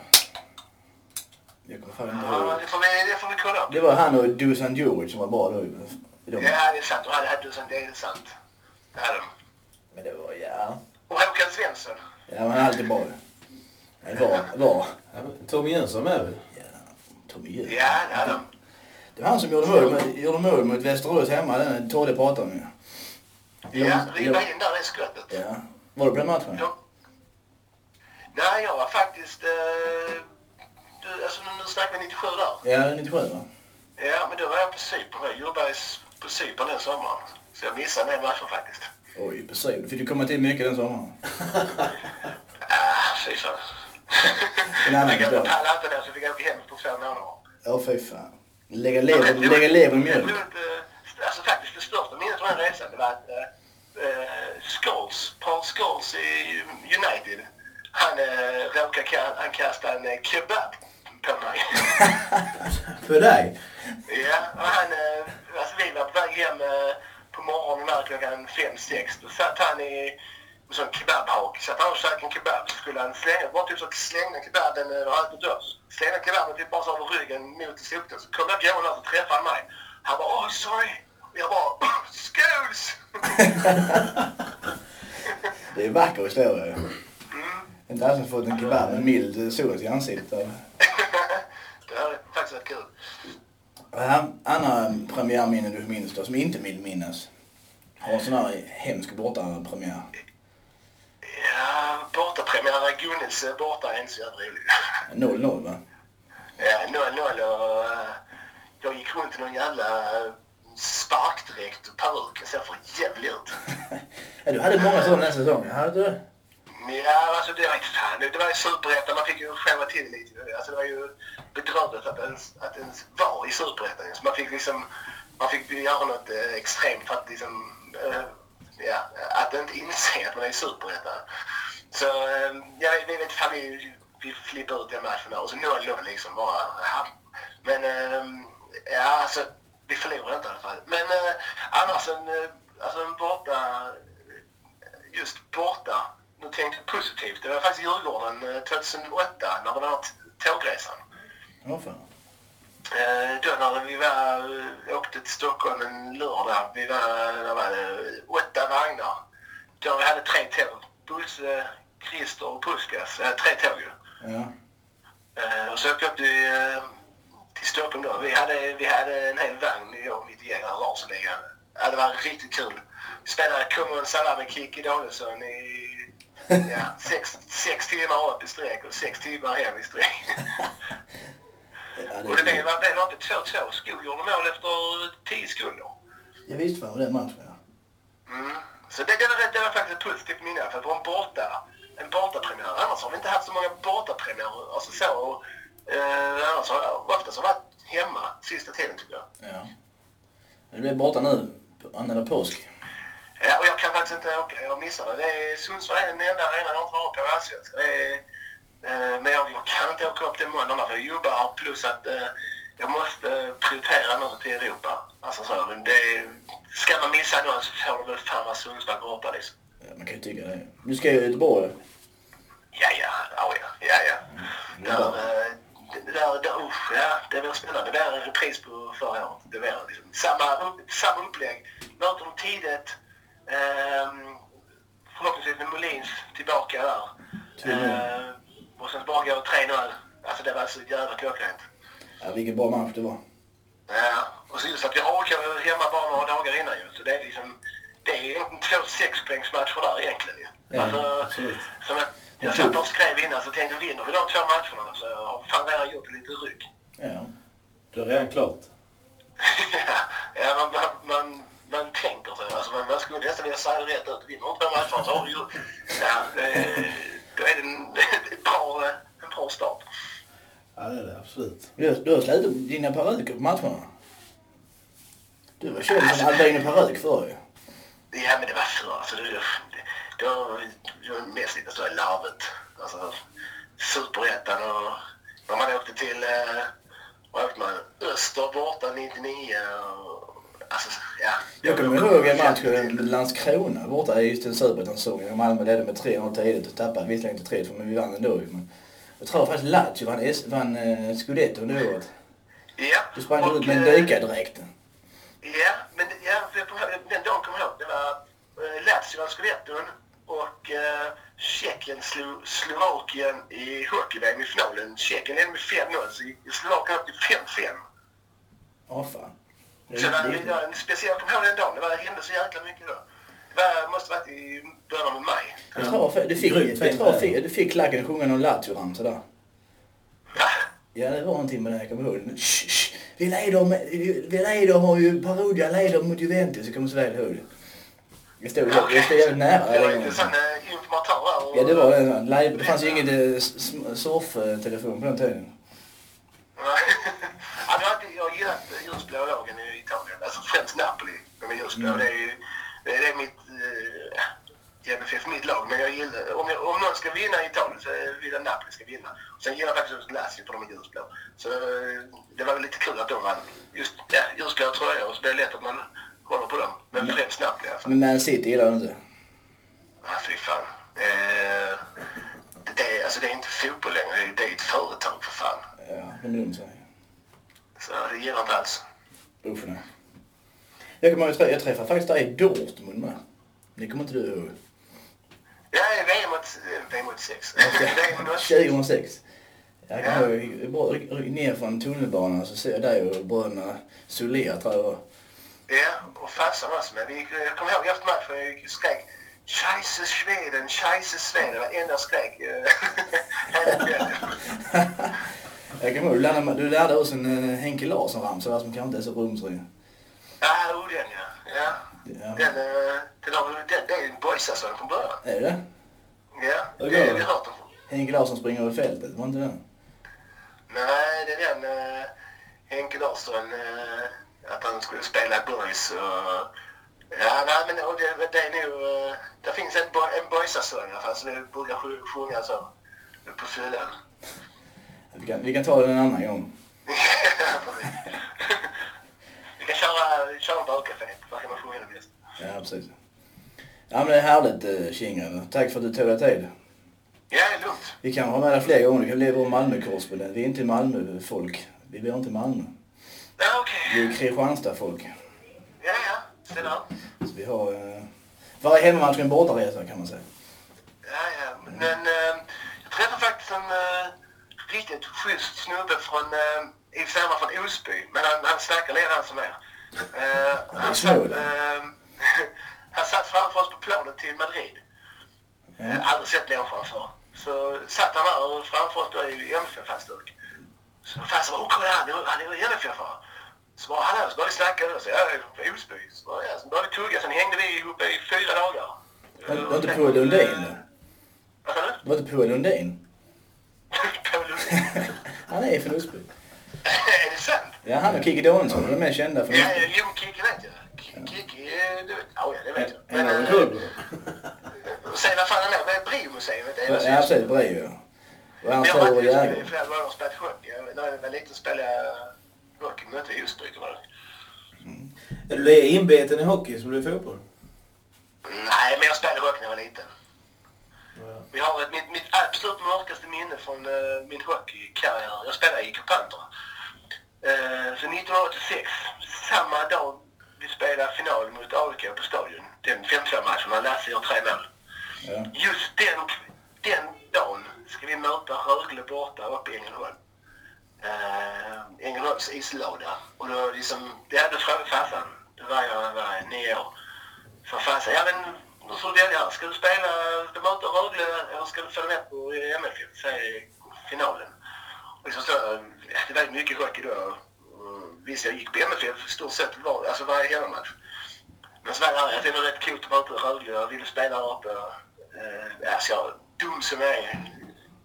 Jag kommer fan inte Ja, ihåg. det får vi, det får vi kolla upp. Det var han och Dusan Djuric som var bra då. I de- Ja, det är sant. Och du det är sant. Det hade de. Men det var, ja. Och Håkan Svensson. Ja, men han är alltid bra. Det var, var. Ja, Tommy Jönsson med väl? Ja, Tommy Jönsson. Ja, det hade de. Det var han som gjorde mål, med- gjorde mål mot Västerås hemma, den Torde pratade om ju. Ja, riva in där det skottet. Ja. Var du på den matchen? Ja. Nej, jag var faktiskt... Eh, du, alltså nu snackar vi 97 där. Ja, 97 va? Ja, men då var jag på Cypern. Jag jobbade i- på Cypern den sommaren. Så jag missade den matchen faktiskt. Oj, precis. Du fick du komma till mycket den sommaren. [laughs] Ah, fy fan. [laughs] En annan jag fick historia. palla inte det så fick jag åka hem på två månader. Ja, fy fan. Lägga lever, lägga lever i mjölk. Alltså faktiskt det största minnet från den resan det var att eh, eh, Scholes, Paul Scholes i United, han eh, råkade han kasta en eh, kebab på mig. [laughs] För dig? ja, och han, eh, alltså vi var på väg hem eh, på morgonen där klockan fem sex. Då satt han i en sån kebabhak. Satt han och käkade en kebab så skulle han slänga, bara typ så slängde kebaben och ätit upp. Slängde kebaben typ bara så över ryggen mot soptunnan. Så kom jag gående där så träffade han mig. Han bara oh sorry. Och jag bara [laughs] Scholes! [laughs] Det är en vacker historia ju. Inte alls fått en kebab med mild sås i ansiktet. [laughs] det är faktiskt rätt kul. Andra premiärminnen du minns då, som inte vill minnas? Har en sån här hemsk bortapremiär. Ja, bortapremiär. Gunnels eh, borta är inte så jävla rolig. 0-0 [laughs] va? Ja, 0-0 och uh, jag gick runt i någon jävla uh, sparkdräkt och peruk. Jag ser för jävligt ut. [laughs] Ja, du hade många sådana den säsongen, hade du? Ja, alltså det var inte fan. Det var ju superettan. Man fick ju skämma till lite. Alltså det var ju bedrövligt att ens, att ens vara i superettan. Alltså, man fick liksom... Man fick göra något eh, extremt för att liksom... Eh, ja, att inte inse att man är i superettan. Så eh, jag vet, vi vet fan vi, vi flippade ut den matchen där. Och så 0-0 liksom bara. Ja. Men eh, ja, alltså vi förlorade inte i alla fall. Men eh, annars en, eh, alltså en borta just borta, nu tänkte positivt, det var faktiskt Djurgården eh, 2008 när det var t- tågresan. Ja, fan. Eh, Då när vi var, eh, åkte till Stockholm en lördag, vi var, var det, åtta vagnar. Då vi hade tre tåg. Bulse, Christer och Puskas, eh, tre tåg ju. Ja. Eh, Och så åkte jag upp till, eh, till Stockholm då. Vi hade, vi hade en hel vagn, jag och mitt gäng här, Larsson-ligan. Ja, det var riktigt kul. Vi spelade Come on Salami Kikki Danielsson i ja, sex, sex timmar upp i sträck och sex timmar hem i sträck. Ja, [laughs] Och det det, det var inte 2-2. Skog gjorde mål efter 10 sekunder. jag visste fan den matchen. Ja. Mm. Så det, det, var, det var faktiskt ett positivt minne. För det var en borta, en bortapremiär. Annars har vi inte haft så många bortapremiärer. Alltså så. Och, eh, annars har jag oftast varit hemma sista tiden tycker jag. ja. Det blir borta nu, annandag påsk. Ja, och jag kan faktiskt inte åka. Jag missade det. det är, Sundsvall är den enda arenan jag inte varit på i Allsvenskan. Eh, Men jag, jag kan inte åka upp den måndagen för jag jobbar plus att eh, jag måste prioritera något till Europa. Alltså så, men det, ska man missa någon så får det väl fan vara Sundsvall borta liksom. Ja, man kan ju tycka det. Du ska ju till Göteborg. Ja, ja, oh, ja, ja, ja. Där, eh, där, där, usch, ja, det blir spännande. Det är en repris på förra året. Det liksom samma, samma upplägg. Möter dem tidigt. Ehm, förhoppningsvis med Molins tillbaka där. Eh, och sen bara går 3-0. Alltså det var så jävla klockrent. Ja, vilken bra match det var. Ja, och så just att jag orkar hemma bara några dagar innan ju. Så det är liksom, det är egentligen två sexpoängsmatcher där egentligen ju. Ja, alltså, absolut. som att Jag satt och skrev innan så tänkte jag vinner vi de två matcherna så jag har fan redan gjort lite ryck. Ja. Det är redan klart. [laughs] ja, man, man, man, man tänker så. Alltså, man, man skulle nästan vilja säga rätt ut. Vinner de två matcherna så har du ju... Ja, eh, då är det en, [laughs] en, bra, en bra start. Ja, det är det absolut. Du, du har slutat dina peruker på matcherna. Du var känd som Albino Peruk förr ju. Ja, men det var förr. Alltså, det, det, var, det var mest lite så larvigt. Alltså, Superettan och när man åkte till... Eh, vad åkte man? Öster borta 99. Och, alltså, ja. Jag kommer ihåg en match med Landskrona borta i just en Superettan-säsong. Malmö ledde med 3-0 tidigt och tappade visserligen inte 3 men vi vann ändå. ju. Men jag tror faktiskt Lazio vann, S- vann eh, Scudetto det året. Ja. Du sprang och, ut med en eh, dykardräkt. Ja, men ja, den dagen kommer jag ihåg. Det var eh, Lazio vann Scudetton och eh, Tjeckien slog Slovakien i hockey-VM i finalen. Tjeckien ledde med 5-0 så Slovakien upp till 5-5. Åh fan. Det Så en speciell, jag kommer ihåg den dagen. Det var, hände så jäkla mycket då. Det var, måste varit i början av maj. Jag tror för- du fick, Grymt jag tror fick, du fick klacken sjunga någon Lazio-ramsa där. Ja, Ja, det var någonting med det. Jag kommer ihåg. Men, shh, shh, vi leder, vi leder har ju Perugia leder mot Juventus. Jag kommer så väl ihåg det. Jag stod, jag stod jävligt nära det var gången. sån eh, informatör och- Ja, det var det. Det fanns ju inget eh, s- surftelefon på den tiden. ja, det var alltid, jag har gillat ljusblå lagen i Italien. Främst Napoli. De är ljusblå. Det är, det är, är mitt... MFF mitt lag. Men jag gillar, om, jag, om någon ska vinna i Italien så vill jag Napoli ska vinna. Sen gillar jag faktiskt Lazio för de är ljusblå. Så eh, det var väl lite kul att de vann. Just ja, ljusblå tröjor och så det lätt att man håller på dem. Men främst Napoli i alla fall. Men Man City gillar du inte? Ja, fy fan. Eh, det, det, alltså, det är inte fotboll längre. Det är- är ett företag för fan. Ja, det är dumt säger Så det gillar inte alls. Usch nej. Jag kommer ihåg, jag träffade faktiskt dig i Dortmund med. Det kommer inte du ihåg? Ja, VM mot, VM mot sex. [laughs] VM mot 2006. Jag kommer ihåg, ner från tunnelbanan så ser jag dig och bröderna Soler tror jag. Ja, och farsan också. Men vi, jag kommer ihåg efter matchen jag skrek Scheisse Schweden, Scheisse Schweden. Det var det enda jag skrek. eh, [laughs] hela kvällen. [laughs] Jag kommer ihåg, du lärde, oss en eh, Henke Larsson-ramsa som kanske inte är så rumsrig. Ja, oh, den ja. ja. Ja. Den, eh, den, har, den, det är en boysasång från början. Är det? Ja, det har vi hört om. Henke Larsson springer över fältet, var inte den? Nej, det är den uh, Henke Larsson, eh, att han skulle spela boys och... Ja, nej men och det, det är nog... Uh, det finns en, en boysasång i alla fall som vi brukar sj- sjunga så på fyllan. Vi kan, vi kan ta den en annan gång. [laughs] [laughs] vi kan köra, köra en bakcafé, vad kan man det bäst? Ja, precis. Ja men det är härligt uh, Kindgren. Tack för att du tog dig tid. Ja, det är lugnt. Vi kan ha med dig fler gånger. Du kan bli vår Malmö-korrespondent. Vi är inte Malmö-folk. Vi bor inte i Malmö. Ja, okej. Vi är Kristianstad-folk. Ja, ja. Ställ. Så vi har... Uh, varje hemmamatch är en bortaresa kan man säga. Ja, ja. Men eh, jag träffade faktiskt en eh, riktigt schysst snubbe från, eh, i och för sig han var från Osby, men han, han snackar ner han som är. Eh, han, satt, eh, [laughs] han satt framför oss på planet till Madrid. Eh, aldrig sett människan förr. Så satt han där och framför oss då i MFF-halsduk. Så fan så bara, kolla han, han är ju MFF Så bara, är så började vi snacka och så, ja, jag är Osby. Så bara, ja, så började vi tugga, sen hängde vi ihop i fyra dagar. Var var inte Paul Lundin då? Vad sa du? Var inte Paul Lundin? [laughs] Paul Lundin. [laughs] Han är från Osby. Är det sant? Ja, han och Kikki Danielsson. De är kända från Ja, jo, Kikki vet jag. Ki- Kikki, eh, du vet. Ja, det vet jag. En Men, eh, de sen vad fan han är Brio-museet. det är Ja, precis. Brio. ja. Och hans Jag har varit och spelat hockey. När jag var liten spelade jag hockey. Mötte Osby. kommer jag ihåg. Är du lika inbeten i hockey som du är fotboll? Nej, men jag spelade hockey när jag var liten. Vi har ett, mitt, mitt absolut mörkaste minne från uh, min hockeykarriär. Jag spelade i. Uh, så 1986, samma dag vi spelade final mot AIK på Stadion, den 5-2-matchen när Lasse gör tre mål. Ja. Just den, den dagen ska vi möta Rögle borta uppe i Ängelholm. Uh, Ängelholms islåda. Och då liksom, det hade frågat farsan. Då var jag var nio år. Så farsan, ja men då får du välja. Ska du spela, ska du möta Rögle eller ska du följa med på MFF i finalen? Och liksom så, det var väldigt mycket hockey då. Visst, jag gick på MFF i stort sett var, alltså varje hemmamatch. Men så var det jag tyckte det var rätt coolt att vara uppe i Rögle. Jag ville spela där uppe. Eh, alltså jag, dum som jag är,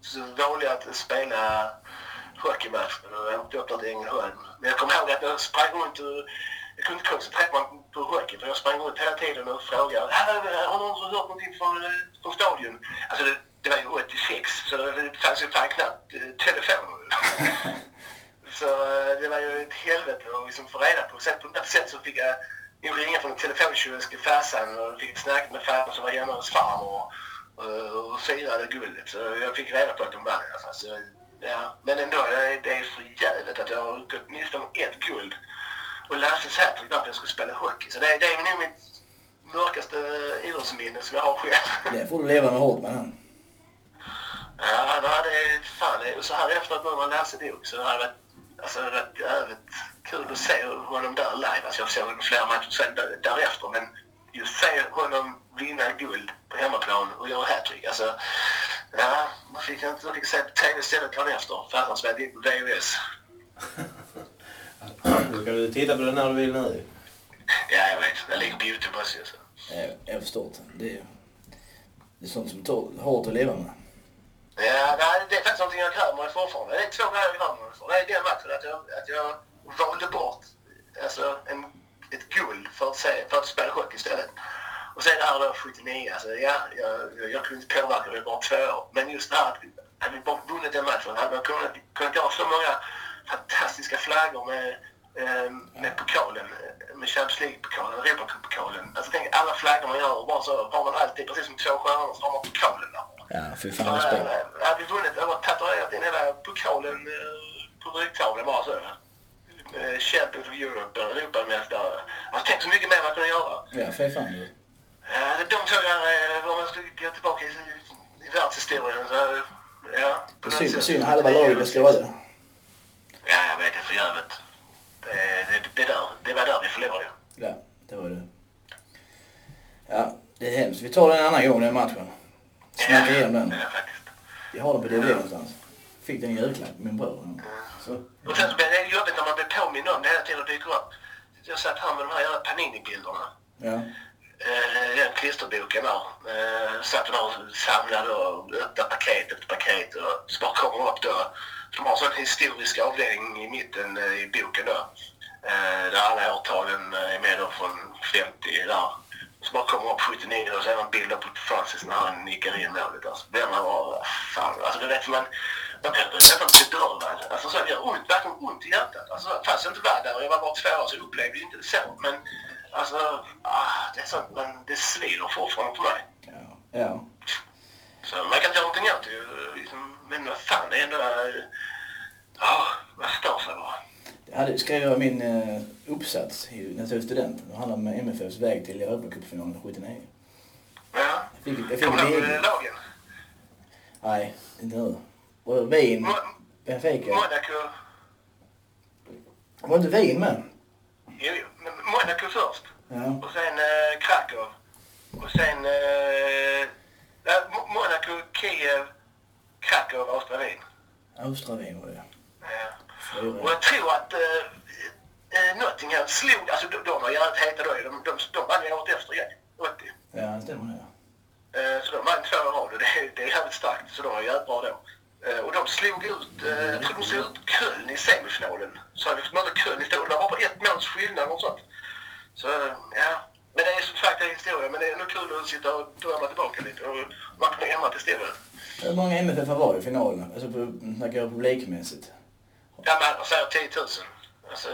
så dålig att spela hockeymatch. Jag åkte upp där till Ängelholm. Men jag kommer ihåg att jag sprang runt och jag kunde inte koncentrera mig på hockey för jag sprang runt hela tiden och frågade har någon hört någonting från, eh, från stadion? Alltså det, det var ju 86 så det fanns ju fan knappt eh, telefon. [laughs] så eh, det var ju ett helvete att liksom få reda på. Sen på något sätt så fick jag nog ringa från en telefonkiosk i farsan och fick snacka med farsan som var hemma hos farmor och, och firade guldet. Så jag fick reda på att de vann i alla fall. Så, ja. Men ändå, det det är för jävligt att jag har gått miste om ett guld och Lasses hattrick för att jag skulle spela hockey. Så det, det är nog mitt mörkaste idrottsminne som jag har själv. Det får du leva med hårt med han. Ja, det är fan det så här efteråt nu när Lasse dog så har det varit, alltså, det varit jävligt kul att se honom där live. Alltså, jag såg flera matcher sen där- därefter men just se honom vinna guld på hemmaplan och göra hattrick. Alltså, ja, man fick inte jag fick se på tv istället dagen efter för att han spelade in på VHS. Då kan du titta på den när du vill nu. Ja, jag vet. Det ligger på Youtube också. Så. Jag, jag förstår det. Det är, det är sånt som är hårt att leva med. Ja, nej, det är faktiskt någonting jag grämer mig fortfarande. Det är två grejer jag grämer mig för. Det är den matchen, att jag, att jag valde bort alltså, en, ett guld för att, se, för att spela hockey istället. Och sen det här då 79, alltså ja, jag, jag, jag kunde inte påverka, jag var bara två år. Men just det här att hade vi bara vunnit den matchen hade man kunnat, kunnat ha så många fantastiska flaggor med, ehm, med pokalen, med Champions League-pokalen, Europacup-pokalen. Alltså tänk alla flaggor man gör och bara så har man alltid, precis som två stjärnor, så har man pokalen där. Ja, fy fan vad. Ja, Hade vi vunnit, jag var tatuerat in hela pokalen eh, på ryggtavlan bara så. Eh, Champions of Europe, Europamästare. Alltså tänk så mycket mer man kunde göra. Ja, fy fan. du. Det de två grejerna, om man ska gå tillbaka i, i världshistorien så, ja. på Synd, synd halva laget ska vara det. Ja, jag vet, det är för jävligt. Det, det, det, där, det var där vi förlorade. Ja, det var det. Ja, det är hemskt. Vi tar den en annan gång den matchen. Snacka igenom den. Ja, faktiskt. Jag har den på DVD någonstans. Fick den i julklapp, min bror. Så. Och sen så blir det jobbigt när man blir påmind om det hela tiden och dyker upp. Jag satt här med de här jävla Panini-bilderna. Ja. Eh, den klisterboken där. Eh, satt där och samlade och öppnade paket efter paket. Och så bara kommer upp då. De har en sån historisk avdelning i mitten eh, i boken då. Eh, där alla årtalen eh, är med då från 50 där. Så bara kommer upp 79 och så är det en bild på Francis när han nickar in målet. Alltså, den här var... Fan, alltså det vet man... Man blir nästan bedrövad. Alltså så det gör ont, verkligen ont i hjärtat. Alltså fast jag inte var där och jag var bara två år så upplevde jag inte det så. Men alltså, ah, det är sånt, men det svider fortfarande på mig. Ja. ja. Så man kan inte göra någonting åt det liksom, Men vad fan, det är ändå... Ja, man står sig bara. Hade, skrev jag min eh, uppsats när jag tog studenten. Det handlade om MFFs väg till Europacupfinalen 79. Ja. Jag fick, jag fick Kommer du ihåg en lagen? Nej, inte nu. Och Wien, Benfica. Monaco... Var inte Wien med? Jo. Men Monaco först. Ja. Och sen eh, Krakow. Och sen... Eh, Monaco, Kiev, Krakow, Östra Wien. Östra Wien var det. Ja. Och jag tror att eh, eh, Nottingham slog... Alltså de, de var jävligt heta då. De, de, de vann ju året efter igen. 80. Ja, det stämmer det. Eh, så de vann två i rad och det, är- det är jävligt starkt. Så de var jävligt bra då. Eh, och de slog ut... Eh, jag tror de slog ut Köln i semifinalen. Så vi fick möta Köln istället. Det var bara ett måls skillnad och sånt. Så ja. Men det är som sagt en historia. Men det är ändå kul att sitta och drömma tillbaka lite. Och man kan ändra till historien. Hur många MFF var i finalen? Alltså snackar jag publikmässigt. Ja, jag säger 10 000. Alltså,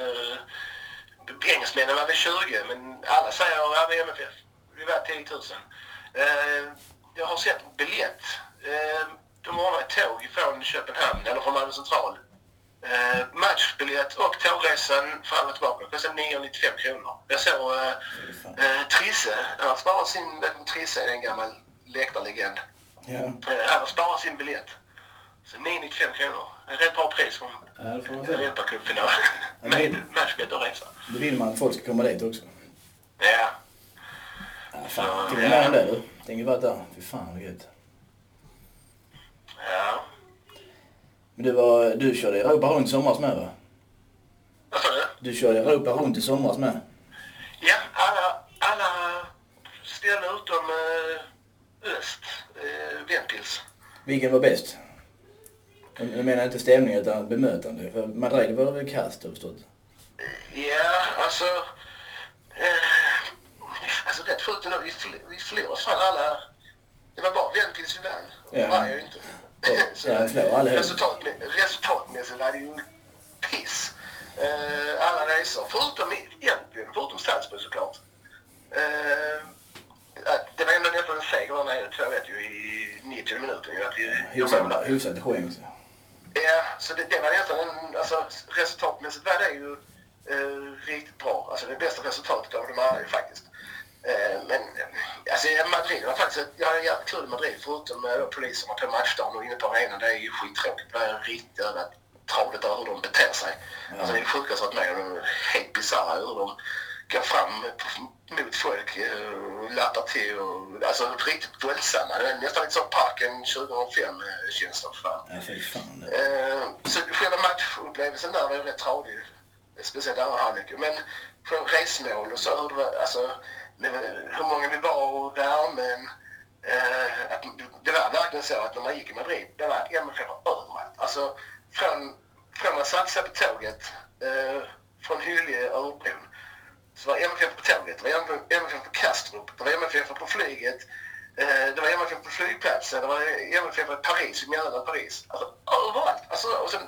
engelsmännen var väl 20, men alla säger att vi är MFF. Vi var 10 000. Eh, jag har sett en biljett. Eh, de ordnar ett tåg från Köpenhamn, eller från Malmö central. Eh, matchbiljett och tågresan fram och tillbaka kostar 995 kronor. Jag såg eh, eh, Trisse, han har sparat sin, Trisse är en gammal läktarlegend. Ja. Eh, han har sparat sin biljett. Så 995 kronor. En rätt bra pris för Ja, det får man säga. Europacupfinal. Ja, Med [laughs] matchbiljett och resa. Då vill man att folk ska komma dit också. Ja. Ja, fan, till och med det du. Tänker varit där. Fy fan vad gött. Ja. Men du, var, du körde Europa runt i somras med va? Vad sa du? Du körde Europa runt i somras med. Ja, alla, alla ställen utom eh, öst. Eh, Ventils. Vilken var bäst? Jag jag menar inte stämning utan bemötande. För Madrid var väl kast har jag förstått. Ja, alltså... Eh, alltså rätt ändå. Vi, förl- vi förlorade fan alla... Det var bara Ventils vi vann. Ja. Var ju inte. Så Ja, alla Resultatmässigt var det ju piss. Eh, alla resor. Förutom egentligen, förutom Salzburg såklart. Eh, att det var ändå nästan en seger där nere, 2-1 ju i 90 minuter. Att vi gjorde mål hyfsat poäng. Ja, så det, det var nästan en, alltså resultatmässigt var det ju eh, riktigt bra. Alltså det bästa resultatet av de ju faktiskt. Eh, men alltså Madrid var faktiskt, jag hade jävligt kul i Madrid förutom eh, poliserna på matchdagen och inne på arenan. Det är ju skittråkigt. Det är riktigt jävla tradigt hur de beter sig. Alltså det är det sjukaste jag varit med om. Är helt bisarra hur de går fram mot folk eh, och lappar till och alltså riktigt våldsamma. Det är nästan lite som Parken 2005 eh, känsla för fan. Ja, fy fan. Eh, så själva matchupplevelsen där var ju rätt tradig. Speciellt andra halvlek. Men från resmål och så hur det var, alltså det hur många vi var och värmen. Eh, att, det var verkligen så att när man gick i Madrid, det var MFF överallt. Alltså från, från man satte sig på tåget eh, från Hyllie Örebron så var MFF på tåget, det var MFF på Kastrup, det var MFF på flyget, eh, det var MFF på flygplatsen, det var MFF i Paris, i Mjölna, Paris. Alltså överallt. Alltså, och sen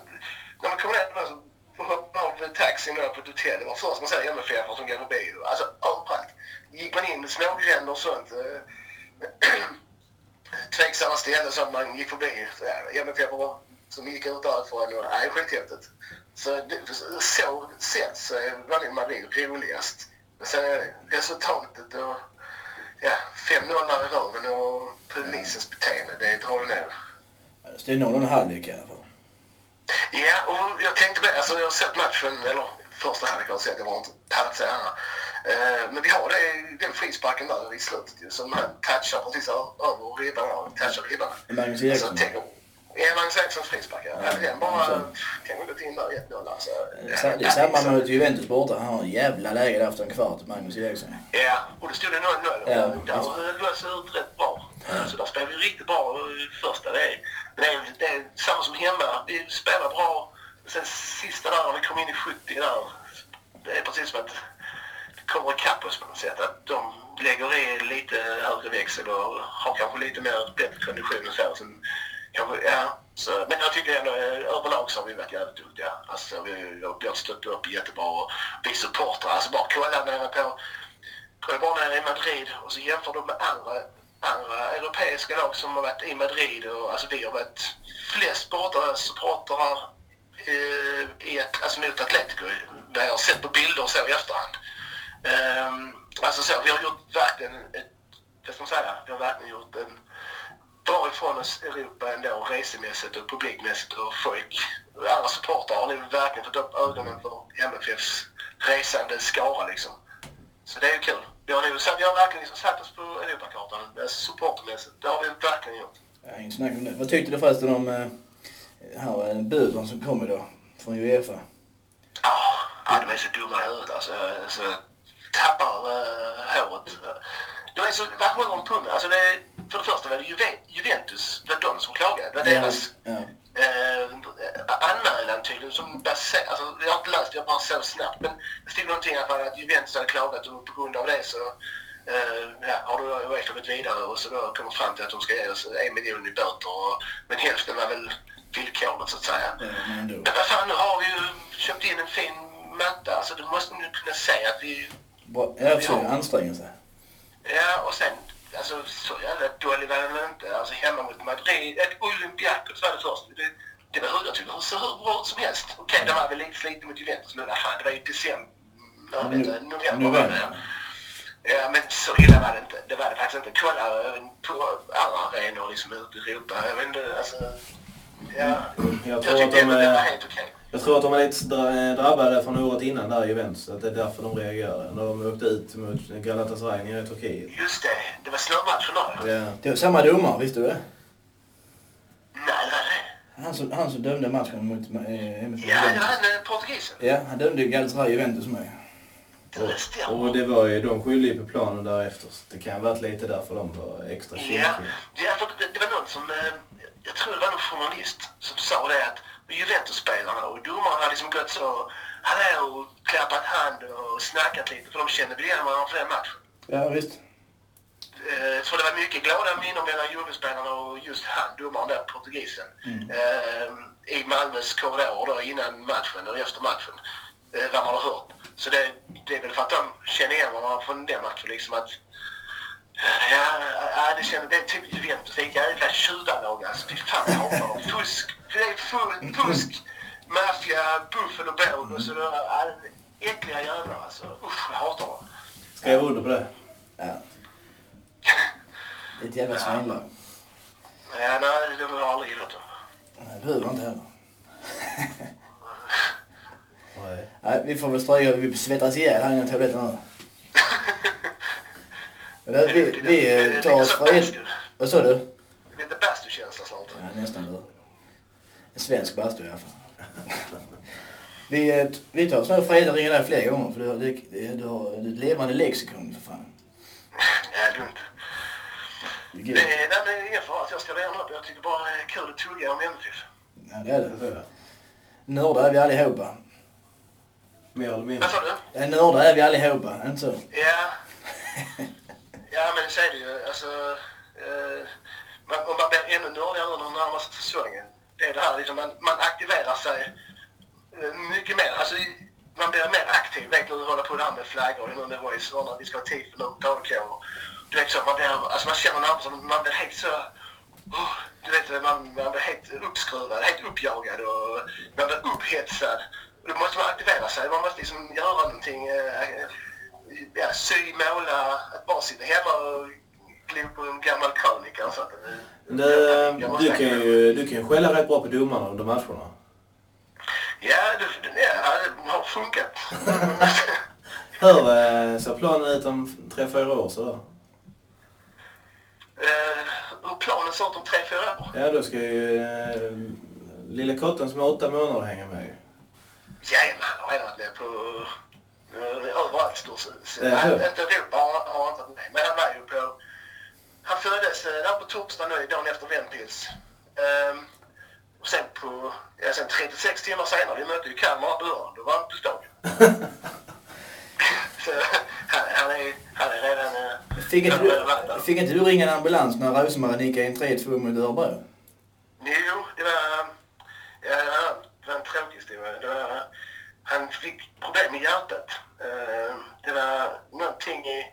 när man kommer ner så hoppar man av taxin på ett hotell. Det var först man ser MFF som går förbi. Alltså överallt. Gick man in i smågränder och sånt. Eh, [clears throat] tveksamma ställen som man gick förbi. MFF var- som gick ut därifrån. Nej, skithäftigt. Så det, så sett så var det Madrid roligast. Men sen är resultatet och ja, 5-0 där i röven och polisens beteende, det drar ner. Det stod 0,5 halvlek i alla fall. Ja, och jag tänkte på det. Alltså, jag har sett matchen, eller första halvlek har jag sett, jag var inte pallat se andra. Eh, men vi har det, den frisparken där i slutet ju, som han touchar precis över ribban och touchar ribban. Magnus Eriksson. Magnus Erikssons frispark, ja. Ja, Den bara kan gått in där 1-0 alltså. Det är samma mot Juventus borta. Han har en jävla läge där efter en kvart, Magnus Eriksson. Ja, och det stod det 0-0. Ja. Där lös det ut rätt bra. Så där spelade vi riktigt bra första. Det är, det är, det är samma som hemma. Vi spelar bra. Sen sista där, när vi kom in i 70 där. Det är precis som att det kommer ikapp oss på något sätt. Att de lägger i lite högre växel och har kanske lite mer bättre kondition och så. Sen, kanske, ja, så, men jag tycker ändå eh, överlag så har vi varit jävligt duktiga. Alltså, vi, vi har stött upp jättebra och vi supportrar. Alltså bara kolla nere på Kolla bara nere i Madrid och så jämför de med andra, andra europeiska lag som har varit i Madrid. Och, alltså vi har varit flest borta supportrar eh, i ett, alltså mot Atletico. Det har jag sett på bilder och så i efterhand. Um, alltså så, vi har gjort verkligen ett, vad ska man säga, vi har verkligen gjort en bra ifrån oss Europa ändå resemässigt och publikmässigt och folk, andra supportrar har nu verkligen fått upp ögonen för MFFs resande skara liksom. Så det är ju kul. Vi har, nu, vi har verkligen liksom satt oss på Europakartan alltså supportermässigt. Det har vi verkligen gjort. Ja, inget snack om det. Vad tyckte du förresten om eh, här, eh, buden som kom idag från Uefa? Ja, ja, de är så dumma i huvudet alltså. Så tappar uh, håret. De är så, de på med? Alltså det, är- för det första var det Juve, Juventus, det var de som klagade. Det var deras Ja. eh, anmälan tydligen som baserar, alltså jag har inte läst det, jag bara så snabbt. Men det stod någonting i alla fall att Juventus hade klagat och på grund av det så eh, ja, har då Uefa gått vidare och så då kommit fram till att de ska ge oss en miljon i böter. Och, men hälften var väl villkoret så att säga. Ja, men vad fan, nu har vi ju köpt in en fin matta. Alltså du måste nu kunna säga att vi... Bra. Jag försöker anstränga sig. Ja, och sen... Alltså så jävla dålig var den inte. Alltså hemma mot Madrid. Ett Olympiakos var det först. Det, det var hur jag tyckte såg hur bra som helst. Okej, det var väl lite sliten mot Juventus. Men fan, det var ju december... Jag vet inte, november. November. Ja, men så illa var det inte. Det var det faktiskt inte. Kolla på andra arenor liksom ute i Europa. Jag vet inte, alltså... Ja. Jag Jag att tyckte de ändå det var är... helt okej. Jag tror att de var lite dra- drabbade från året innan där i Juventus. Att det är därför de reagerar. När de åkte ut mot Galatasaray nere i Turkiet. Just det, det var snömatchen där. Ja. Det var samma domare, visste du det? Nej, det var det. Han som, han som dömde matchen mot eh, MFF. Ja, det var han eh, portugisen. Ja, han dömde Galatasaray Juventus med. Det stämmer. Och det var ju, de skyllde ju på planen därefter. Så det kan ha varit lite därför de var extra kinkiga. ja det, det var någon som, eh, jag tror det var någon journalist som sa det att Juventus-spelarna och domarna hade liksom gått så, hallå, och klappat hand och snackat lite för de kände väl igen varandra för den matchen. Ja, visst. Eh, Så det var mycket glada minnen mellan Juve-spelarna och just han, domaren där, portugisen. Eh, I Malmös korridor då innan matchen och efter matchen. Eh, vad man har hört. Så det, det är väl för att de känner igen varandra från den matchen liksom att Ja, det känner det är typ Juventus. Det är ett jävla tjuvarlag alltså. Fy fan, jag hatar dem. Fusk. Det är full fusk. Maffia, buffel och båg och så det ja, äckliga jävlar alltså. Usch, jag hatar dem. Skrev under på det. Ja. [laughs] Det är ett jävla svinlag. Ja, nej, det har jag aldrig gillat. Nej, det behöver inte heller. Nej. [laughs] Nej, vi får väl stryka. Vi svettas ihjäl här inne i toaletten nu. Men det- Vi, vi eh, tar oss ett... Vad sa du? Lite bastukänsla snart. Ja, nästan du. En svensk bastu i alla fall. [laughs] Vi, eh, vi tar oss nog Freda ringer dig fler gånger för du, har- du, du har ett levande lexikon för fan. Ja, lugnt. Det är Det är, det är ingen fara att jag ska redan upp. Jag tycker bara det är kul att tugga om MFF. Ja, det är Det det. jag. Nördar är vi allihopa. Mer eller mindre. Vad sa du? Nördar är vi allihopa, inte så? Ja. [laughs] Ja, men så är det ju. Alltså, eh, man, om man blir ännu nördigare under den närmaste säsongen. Det är det här liksom, man, man aktiverar sig eh, mycket mer. Alltså, man blir mer aktiv. Vet nu håller på det här med flaggor och nu med voice och när vi ska ha tid för något Du vet så, man, blir, alltså, man känner närmast att man blir helt så... Oh, du vet, man, man blir helt uppskruvad, helt uppjagad och man blir upphetsad. Då måste man aktivera sig. Man måste liksom göra någonting. Eh, ja, sy, måla, att bara sitta hemma och glo på en gammal krönika. Så att, eh, Du, kan ju, du kan ju skälla rätt bra på domarna under matcherna. Ja, det, ja, det har funkat. [laughs] Hur eh, ser planen ut om tre, fyra år sådär? Eh, hur planen ser ut om tre, fyra år? Ja, då ska ju eh, lilla kotten som är åtta månader hänga med. Jajamän, han har redan varit med på överallt. Ja, Han- hur? Inte Europa har han inte med, men han var ju på... Han föddes eh, där på torsdag nu, dagen efter Ventils. Um, och sen på... Ja, sen 36 timmar senare, vi mötte ju Kalmar på Öland, då var han på stadion. [laughs] Så han, han, är, han är redan... eh, Fick inte, du, fick inte du ringa en ambulans när Rosemarie nickade in 3-2 mot Örebro? Jo, det var... Ja, det var- det var en tråkig historia. Det var, han fick problem med hjärtat. Eh, Det var någonting i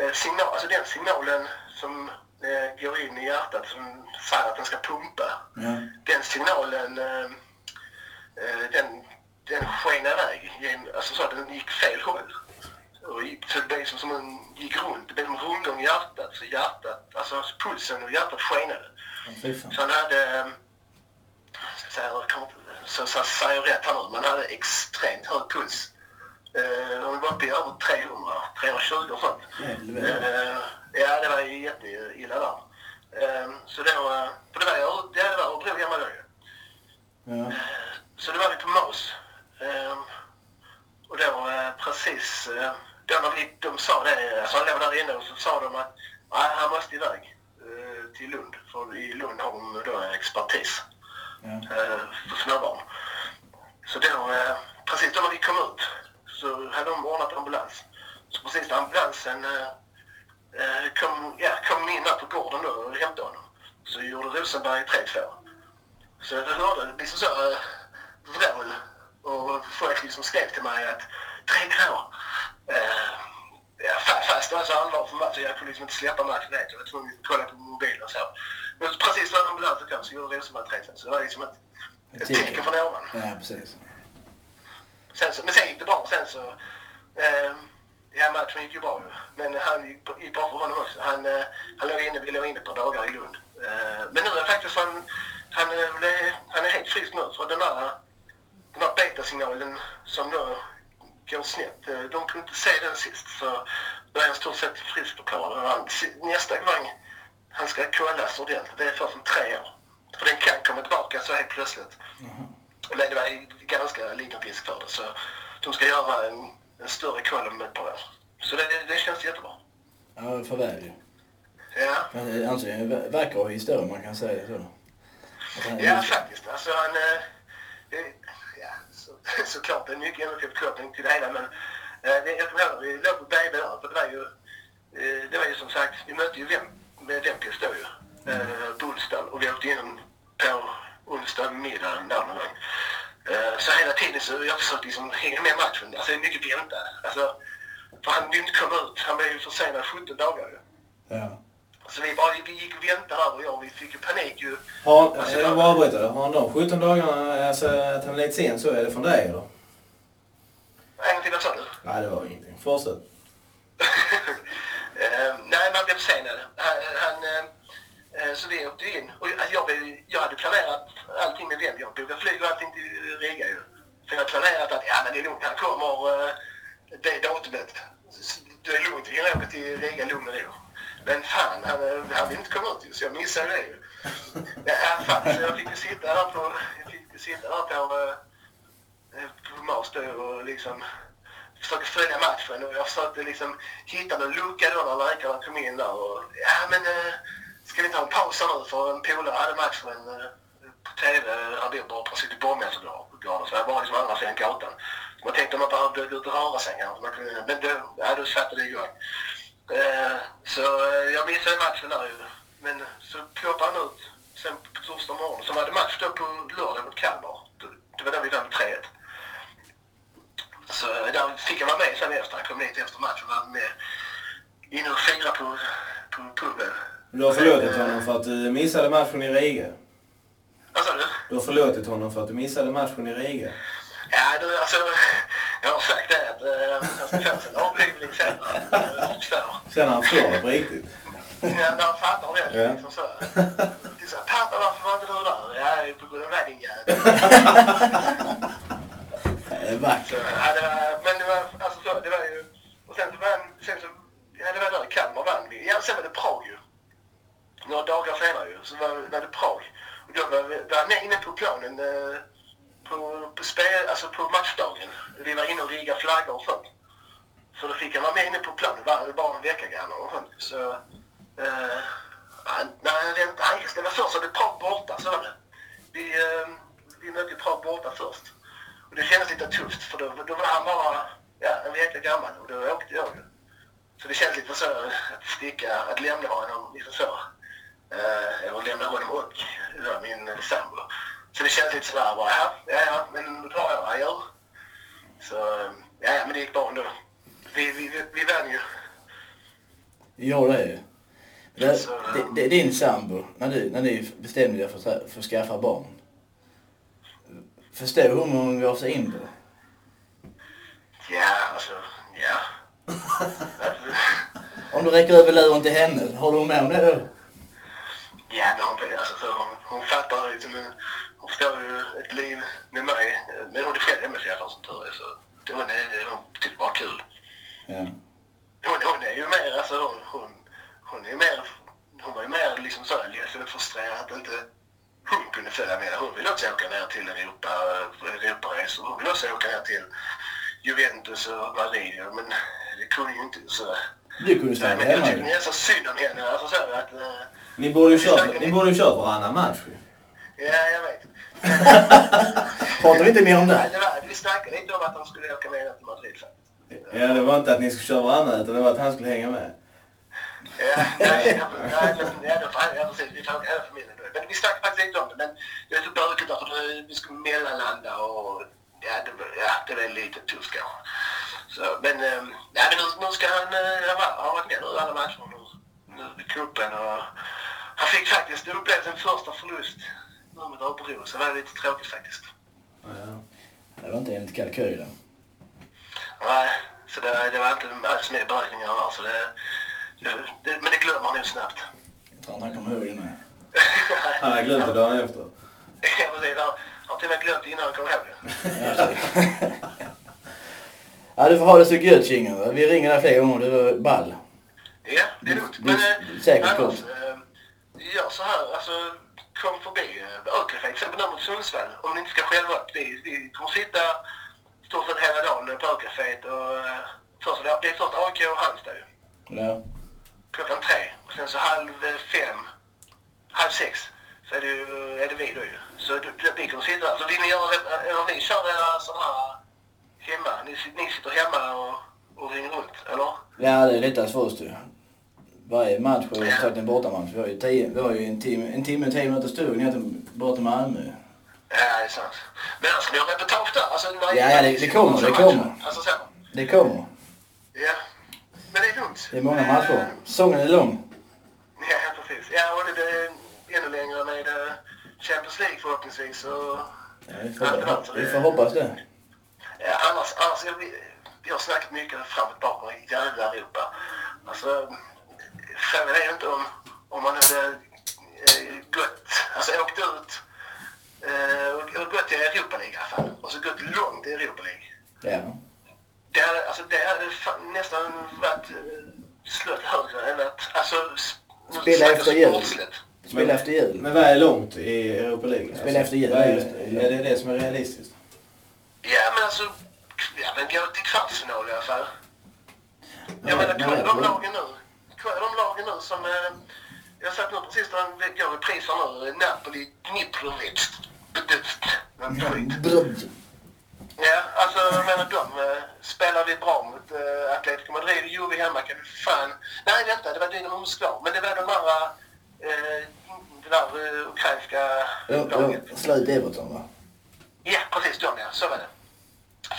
eh, signal, alltså den signalen som eh, går in i hjärtat som säger att den ska pumpa. Ja. Den signalen, den, den sken iväg. Alltså så att den gick fel håll. Och så det blev som en gick runt. Det blev en rundgång i hjärtat. Så hjärtat, alltså pulsen och hjärtat skenade. Så han hade, så, säger jag rätt här nu, men han hade extremt hög puls. Eh, de var uppe i över 300, 320 och sånt. Eh, ja, det var jätteilla där. Eh, så då, eh, för det var ju ja, det var Örebro hemma då ju. Ja. Så då var vi på MOS. Eh, och då eh, precis, eh, då när vi, de sa det, alltså han låg där inne och så sa de att nej, han måste iväg eh, till Lund. För i Lund har de då expertis Ja. eh, för småbarn. Så då, eh, precis då när vi kom ut så hade de ordnat ambulans. Så precis när ambulansen eh, eh, kom, ja, kom in där på gården då och hämtade honom så gjorde Rosenberg 3-2. Så jag hörde liksom så äh, vrål och folk liksom skrev till mig att 3-2. Äh, ja, fa- fast det var så allvar för matchen. Jag kunde liksom inte släppa matchen direkt. Jag var tvungen att kolla på mobilen och så. Men precis när ambulansen kom så gjorde Rosenberg 3-2. Så det var liksom ett, ett tecken från ovan. ja, precis. Sen så, men sen gick det bra. Sen så... Eh, ja, matchen gick ju bra. Men han gick, gick bra för honom också. Han, eh, han låg inne, vi låg inne ett par dagar i Lund. Eh, men nu är faktiskt han, han, eh, han är helt frisk nu. Så den där, den där direkta-signalen som då går snett. Eh, de kunde inte se den sist så då är han i stort sett friskförklarad. Nästa gång han ska kollas ordentligt, det är först om tre år. För den kan komma tillbaka så helt plötsligt. Mhm. Men det var ganska liten risk för det så de ska göra en, en större koll om ett par år. Så det, det känns jättebra. Ja, för väl ju. Ja. Han alltså, vä- vacker historia man kan säga så. Ja, faktiskt. Alltså han... eh, Ja, så, [laughs] såklart, det är mycket MFF-koppling till det hela men eh, jag kommer ihåg, vi låg på BB där för det var ju... eh, Det var ju som sagt, vi mötte ju vem, med Vempis då ju. eh, På och vi åkte in på onsdag middag. Eh, Så hela tiden så jag försökte liksom hänga med matchen. Alltså det är mycket vänta. Alltså, för han vill inte komma ut. Han blev ju försenad 17 dagar ju. Ja. Så vi bara vi gick och väntade där och jag, vi fick ju panik ju. Har, Alltså, jag bara avbryter det. Har han de 17 dagarna, alltså att han är lite sen så, är det från dig eller? En gång till, vad sa du? Nej, det var ingenting. Fortsätt. [laughs] Eh, nej, man blev försenad. Han, han, Eh, så vi åkte in. Och jag, jag hade planerat allting med vem. Jag bokade flyg och allting till Riga ju. För jag hade planerat att ja, men det är lugnt. Han kommer det datumet. Det är lugnt. Vi åker till Riga lugn och ro. Men fan, han, han vill inte komma ut ju, så jag missade det ju. Ja, fan, så jag fick ju sitta där på, jag fick ju sitta där på, eh, på Mars då och liksom försöka följa matchen och jag försökte liksom hitta någon lucka då när läkarna kom in där och ja men ska vi inte ha en paus här nu för en polare hade matchen eh, på TV, eh, han bor bara precis i Borgmästargatan så jag var liksom andra sidan gatan. Så man tänkte om man behövde gå ut och röra sig kanske. Men då, ja, då satte det igång. Eh, så eh, jag missade matchen där ju. Men så ploppade han ut sen på torsdag morgon. Så var det match då på lördag mot Kalmar. Det- var då vi vann med 3-1. Så där fick jag vara med sen efter. Han kom dit efter matchen och var med inne och firade på, på puben. Du har förlåtit honom för att du missade matchen i Riga. Vad sa du? Du har förlåtit honom för att du missade matchen i Riga. Ja, du, alltså, jag har sagt det att eh, jag ska få en avhyvling sen. Sen han förstår på riktigt. Ja, när han fattar det. Ja. Liksom så. Det är så pappa varför var inte du där? Ja, på grund av dig din jävel. Det är vackert. Ja, det var, men det var, alltså så, det var ju... Och sen så vann, sen så, ja det var där Kalmar vann vi. Ja, sen var det Prag ju. Några dagar senare ju, så var, var det Prag. Och då var, var jag med inne på planen eh, på, på, spel, alltså på matchdagen. Vi var inne och riggade flaggor och sånt. Så då fick jag vara med inne på planen, det var bara en vecka gammal och sånt. Så, eh, nej, det, nej, det var först så det Prag borta, så var det. Vi, eh, vi mötte Prag borta först. Och det kändes lite tufft för då, då var han bara ja, en vecka gammal och då åkte jag ju. Så det kändes lite så att sticka, att lämna honom liksom så. Eh, eller lämna honom och ja, min sambo. Så det känns lite sådär bara, ja, ja, ja men då drar jag, adjö. Så, eh, ja, ja, men det gick bra ändå. Vi, vi, vi, vi vann ju. Ja, det är ju. Det, det, det, din sambo, när, du, när ni bestämde er för, för att skaffa barn. Förstår hon vad hon gav sig in på? Ja, alltså, ja. [laughs] Om du räcker över luren till henne, håller hon med om det då? Ja, men hon, alltså, så hon, hon fattar liksom, hon förstår ju ett liv med mig. Men hon är själv MFF som tur är så det, hon, är, hon tycker bara kul. Ja. Hon, hon är ju mer, alltså hon, hon, hon är ju mer, hon var ju mer liksom så ledsen och frustrerad att inte hon kunde följa med. Hon vill också åka ner till Europa, Europaresor. Hon vill också åka ner till Juventus och Madrid. Men det kunde ju inte så. Du kunde stanna men jag hemma tycker ju. så synd om henne. Alltså så att, eh, Ni borde ju kört, ni borde ju kört varannan match ja, jag vet. [laughs] Pratar vi inte mer om Nej, det? det var, vi snackade lite om att de skulle åka med till Madrid faktiskt. Ja, det var inte att ni skulle köra varannan utan det var att han skulle hänga med. Ja, nej, nej, men, ja, det precis. Vi tar hela familjen. Men vi snackade faktiskt inte om det. Men det är så bökigt att vi skulle mellanlanda och ja, det, ja, det var lite tufft kanske. Så, men, ähm, ja, men nu, nu ska han, äh, han han har varit med nu alla matcher cupen och han fick faktiskt uppleva sin första förlust nu mot Örebro så det var lite tråkigt faktiskt. Ja. Det var inte enligt kalkylen. Nej, så det, det var inte alls med i beräkningarna där, så det, det, det, men det glömmer han nog snabbt. Jag tror inte han kommer ihåg det med. [laughs] Han har glömt det dagen efter. Ja, precis. Han, har till och med glömt innan jag kom ihåg det. [laughs] Ja, du får ha det så gött Kingen. Vi ringer dig fler gånger. Du är ball. Ja, det är lugnt. Men säkert annars, gör så här, alltså kom förbi eh, Ölcafé, till exempel där mot Sundsvall, om ni inte ska själva. Vi, vi kommer sitta stort sett hela dagen på Ölcaféet och eh, först, det är först AIK och Halmstad ju. Ja. klockan tre. Och sen så halv fem, halv sex så är det, är det vi då ju. Så vi kommer sitta där. Så vill ni göra, eller ni kör era sådana här hemma, ni, ni sitter hemma och, och ringer runt, eller? Ja, det är lättast för oss du. Varje match är ju sagt en bortamatch. Vi har ju, tio, vi har ju en timme, en timme, tio minuter stug ner till, bort till Malmö. Ja, det är sant. Men ska ni ha reportage där? Alltså, Ja, ja, det- det kommer, det kommer. Alltså så. Det kommer. Ja. Men det är lugnt. Det är många Eh, matcher. Säsongen är lång. Ja, precis. Ja, och det blir ännu längre med eh, Champions League förhoppningsvis. Och, Ja, vi, får, vi får hoppas det. Ja, annars, annars vi, har snackat mycket fram och tillbaka i jävla Europa. Alltså, frågan är ju inte om, om man hade eh, gått, alltså åkt ut eh, och, och gått till Europa League i alla fall. Och så gått långt i Europa League. Ja. Det hade, alltså, det hade nästan varit eh, slått högre än att... Alltså, Spela efter jul. Spela efter jul. Men vad är långt i Europa League? Spela efter jul, är, är det det som är realistiskt? Ja, men alltså... Ja, men gå till kvartsfinal i alla fall. Jag Ja, menar, men kolla de lagen nu. Kolla de lagen nu som... Eh, jag sett nu precis när de går i pris här nu. Napoli, Dniprovic. Skit. Ja, alltså jag menar de eh, spelar vi bra mot eh, Atletico Madrid. Juve hemma kan vi fan... Nej, vänta, det var Dynamo Moskva. Men det var de andra... Eh, det där eh, ukrainska Ja, laget. ja, Slut Everton va? Ja, precis. De ja. Så var det.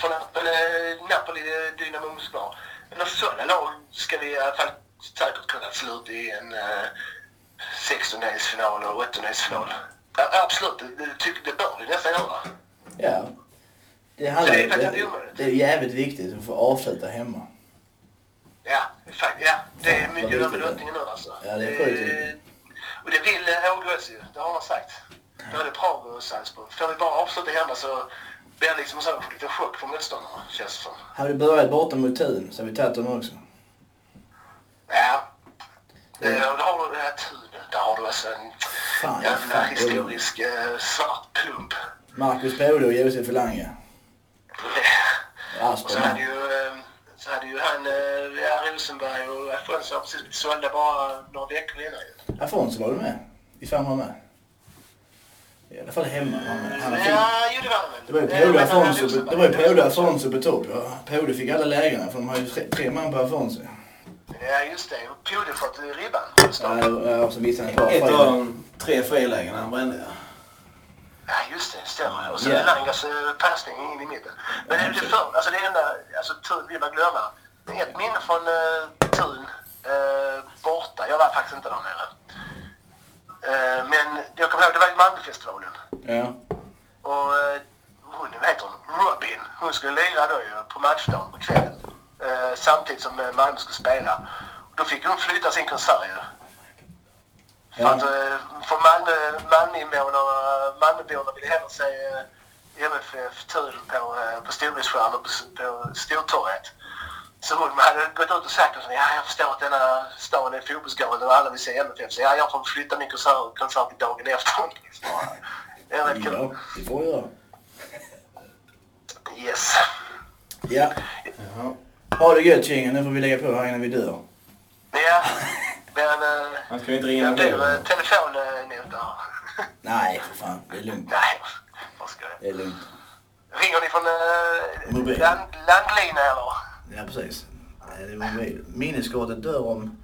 Från eh, Napoli, eh, Dynamo Moskva. Men sådana lag ska vi i alla fall säkert kunna slå ut i en eh, 16-delsfinal och 8-delsfinal. Ja, absolut, det, det, bör vi nästan göra. Ja. Det handlar Det är Det, det är jävligt viktigt att få avsluta hemma. Ja, fakt, ja. Det är mycket över lottningen nu alltså. Ja, det är sjukt. Och det vill eh, Ågås ju, det har han sagt. Både Prag och Salzburg. Får vi bara avsluta hemma så blir det liksom så lite chock för motståndarna, känns det som. Hade vi börjat borta mot Thun så hade vi tagit dem också. Ja. Det, och då har du det här tunet. Där har du alltså en Fan, jävla fan. historisk eh, svart plump. Marcus Bode och Josef Lange. Och så hade ju, eh, så hade ju han, eh, ja, Rosenberg och Afonso precis blivit sålda bara några veckor innan ju. Afonso var du med? I fan var med? I alla fall hemma. Han, han. Ja, jo det var han väl. Det var ju Eh, hade Afonso, det var ju på topp. Ja. Pode fick alla lägena för de har ju tre, tre man på Afonso. Ja, just det. Pode fått ribban. Ja, och så missade han ett par Ett av de tre frilägen han brände. ja. Ja, just det. Stämmer. Och så yeah. Langas eh, passning in i mitten. Men det är det för, alltså det enda, alltså Thun vill man glömma. Ett minne från uh, Thun eh, borta. Jag var faktiskt inte där nere. Eh, men jag kommer ihåg, det var ju Malmöfestivalen. Ja. Och eh, hon, vad heter hon? Robin. Hon skulle lira då ju på matchdagen på kvällen. Eh, samtidigt som Malmö skulle spela. Då fick hon flytta sin konsert ju. För Ja. att för Malmö, Malmöinvånarna, Malmöborna ville hellre se MFF Thun på, på Storbridsstjärnor på, på Stortorget. Så hon hade gått ut och sagt att ja, jag förstår att denna stan är fotbollsgalen och alla vill se MFF. Så ja, jag får flytta min konsert, konsert till dagen efter. Det är rätt kul. Ja, det får jag göra. Yes. Ja. Jaha. Ha det gött Kingen, nu får vi lägga på här innan vi dör. Ja, men... eh, Han ska inte ringa blir dig. eh, telefonnät där. Nej, för fan. Det är lugnt. Nej, vad ska jag? Det är lugnt. Ringer ni från eh, land, landlina eller? Ja, precis. Det. Minneskortet dör om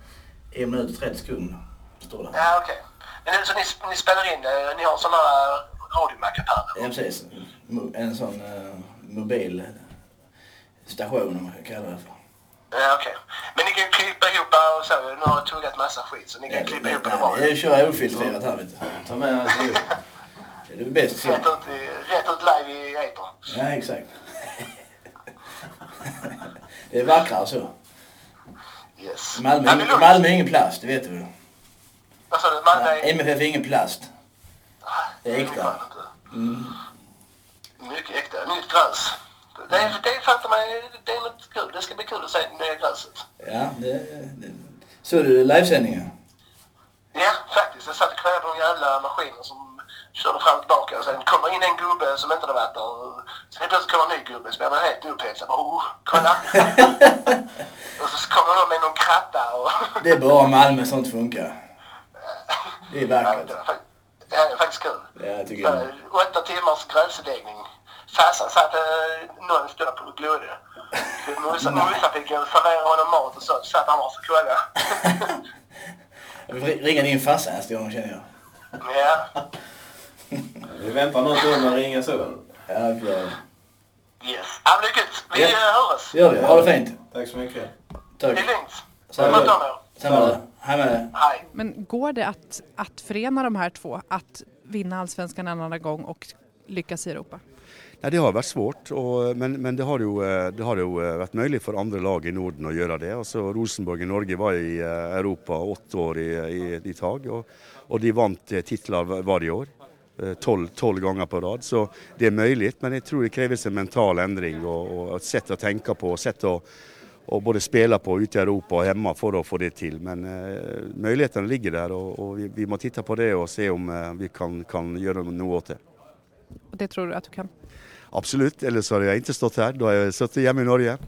en minut och 30 sekunder. Står det. Ja, okej. Men så ni, ni spelar in, eh, ni har sådana radiomackapär? Ja, precis. En sån uh, mobil station om man kan kalla det för. Ja, okej. Men ni kan ju klippa ihop och så. Nu har jag tuggat massa skit så ni kan Ja, klippa det, ihop det det är att köra ofiltrerat här vet du. Ta med alltihop. Det är det bäst så. Rätt ut, rätt ut live i etern. Ja, exakt. [laughs] det är vackrare så. Yes. Malmö, men lugnt. Malmö är ingen plast, det vet du? Vad sa du? Malmö är... MFF är ingen plast. Det är Nej, äkta. inte. Mm. gräs. Det, är- det fattar mig, det är något kul. Det ska bli kul att se det nya gräset. Ja, det, det. Såg du livesändningen? Ja, faktiskt. Jag satt och kvävde de jävla maskiner som körde fram och tillbaka. Och sen kommer in en gubbe som inte hade varit där. Sen helt plötsligt kommer en ny gubbe som jag var helt upphetsad. bara, Oh, kolla! [laughs] och så kommer de med någon kratta och... Det är bara Malmö sånt funkar. Det är Ja, vackert. det var fakt- ja, det är faktiskt kul. Ja, jag tycker jag. Åtta timmars gränsläggning. Farsan satt eh, någon stund på och glodde. Morsan morsan fick servera honom mat och så satt han och kollade. [laughs] Jag vill ringa din farsa nästa gång känner jag. ja, Vi väntar något år med att ringa så. Ja, klart. yes. Ja, men det är gött. Vi Ja. eh, hörs. Gör det. Ha det fint. Tack så mycket. Det är Tack. lugnt. Sköt om er. Samma. Hej med dig. Hej. Men går det att, att förena de här två? Att vinna allsvenskan en andra gång och lyckas i Europa? Nei, Det har vært svårt, og, men, men det, har jo, eh, det har jo eh, vært mulig for andre lag i Norden å gjøre det. Altså, Rosenborg i Norge var i Europa åtte år i, i, i tag, og, og de vant eh, titler hver- hver år. Eh, Tolv tolv ganger på rad. Så det er mulig, men jeg tror det kreves en mental endring og, og et sett å tenke på. og sett å å både spille på ute i Europa og hjemme for å få det til. Men eh, mulighetene ligger der, og, og vi, vi må titte på det og se om eh, vi kan, kan gjøre noe åt det. Och det tror du att du kan? Absolutt, ellers hadde jeg ikke stått her. Da har jeg sittet hjemme i Norge.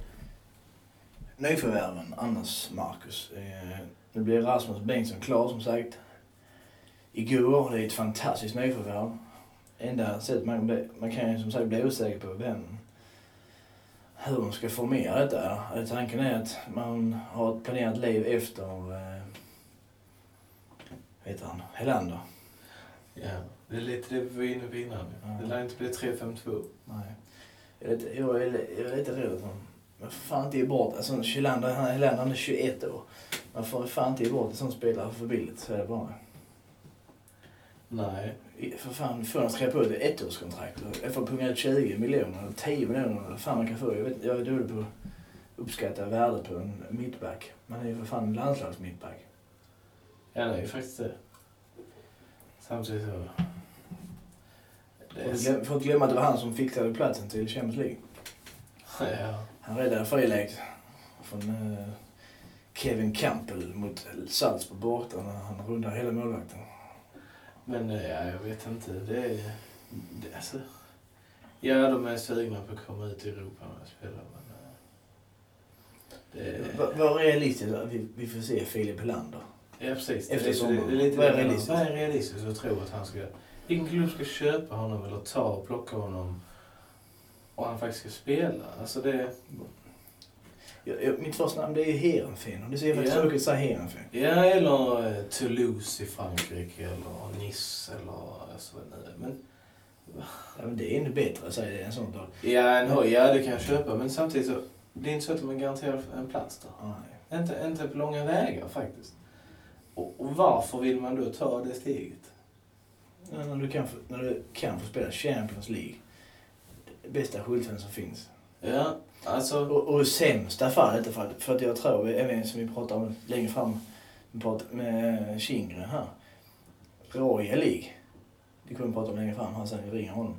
Nyförvärven, Anders Marcus. Eh, Nu blir Rasmus Bengtsson klar som sagt. Igår, det är ett fantastiskt nyförvärv. Enda sättet man, man kan ju som sagt bli osäker på vem, hur de ska formera detta. Tanken är att man har ett planerat liv efter, eh, heter han, Helander. Ja, det är lite det vi var inne på innan. Det lär inte bli 3-5-2. Nej. Jag är lite, jag är, jag är lite rädd att man, man får fan inte ge bort, alltså Kylander, han, Helander han är 21 år. Man får fan inte ge bort en sån spelare för billigt, så är det bara. Nej. För fan, får han skriva på ett ettårskontrakt jag får punga ut 20 miljoner eller 10 miljoner eller fan man kan få. Jag, vet, jag är dålig på att uppskatta värdet på en mittback. Man är ju för fan landslagsmittback. Ja, det är ju faktiskt det. Samtidigt så... Det är Får inte glömma att det var han som fixade platsen till Champions League. Ja. Han räddade friläget från eh, Kevin Campbell mot Salzburg borta när han rundade hela målvakten. Men eh, ja, jag vet inte. Det är... Det, alltså, ja, de är sugna på att komma ut i Europa och spela, men... eh, Det, Vad är realistiskt vi, vi får se Filip Helander? ja, precis. Efter det, sommaren. det är lite Vad är det realistiskt? Vad är realistiskt att tro att han ska... Vilken klubb ska köpa honom eller ta och plocka honom och han faktiskt ska spela? Alltså det... Mitt första namn det är Heerenveen och det ser faktiskt Ja. tråkigt att säga Heerenveen. Ja, eller eh, Toulouse i Frankrike eller Nice eller så vidare. Men Ja, men det är ännu bättre att säga det än sånt lag. ja, hoj, ja det kan jag köpa. Men samtidigt så, det är inte så att man garanterar en plats där. Nej. Inte, inte på långa vägar faktiskt. Och, och varför vill man då ta det steget? Ja, När du, kan när du kan få spela Champions League. Det bästa skyltfönstret som finns. Ja, alltså... Och, och i sämsta fall, inte för att, för att jag tror, även som vi pratar om längre fram med Kindgren här. Royal League. Det kommer vi prata om längre fram här sen vi ringer honom.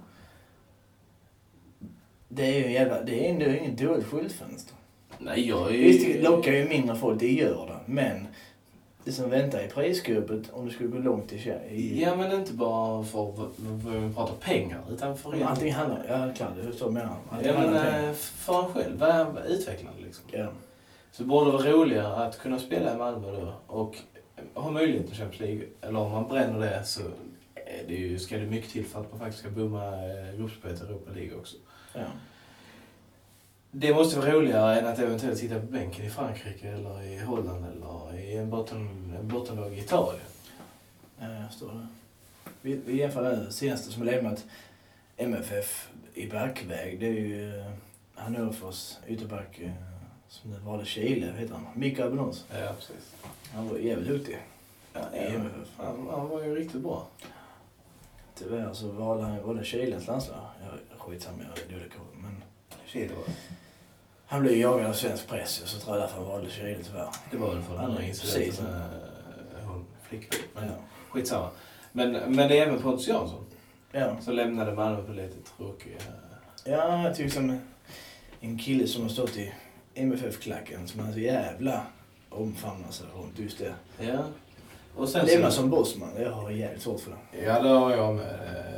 Det är ju en jävla, det är ändå inget dåligt skyltfönster. Nej, jag är Visst, det lockar ju mindre folk, det gör det. Men det som väntar i prisskåpet om du skulle gå långt i, i Ja, men inte bara för vad vi pratar pengar, utan för Men Allting handlar, ja det är så menar. Ja, men eh, för en själv, vad utvecklande liksom. Ja. Så det borde vara roligare att kunna spela i Malmö då och ha möjlighet att Champions League. Eller om man bränner det så det ju, ska det mycket till för att man faktiskt ska bomma eh, gruppspelet i Europa League också. Ja. Det måste vara roligare än att eventuellt sitta på bänken i Frankrike eller i Holland eller i en, botten, en bottenlag i Italien. Ja, jag förstår det. Vi, vi jämför den senaste som har lämnat MFF i backväg. Det är ju eh, Hannovers ytterback eh, som nu valde Chile, heter han. Mika Abenos. Ja, precis. Han var jävligt duktig Ja, i. MFF. Han, han var ju riktigt bra. Tyvärr så valde han valde Chiles landslag. Skitsamma, jag dålig koll. Men Chile var han blev jagad av svensk press så tror jag därför han valde Chile tyvärr. Det var väl för den andra precis. incidenten med eh, hon flickan. Men Ja. skitsamma. Men, men det är även Pontus Jansson Ja. som lämnade Malmö på lite tråkiga, Ja, tycker som en kille som har stått i MFF-klacken som är så jävla omfamnar sig runt just det. Ja. Och sen Lämna som bossman, jag har jävligt svårt för det. Ja, det har jag med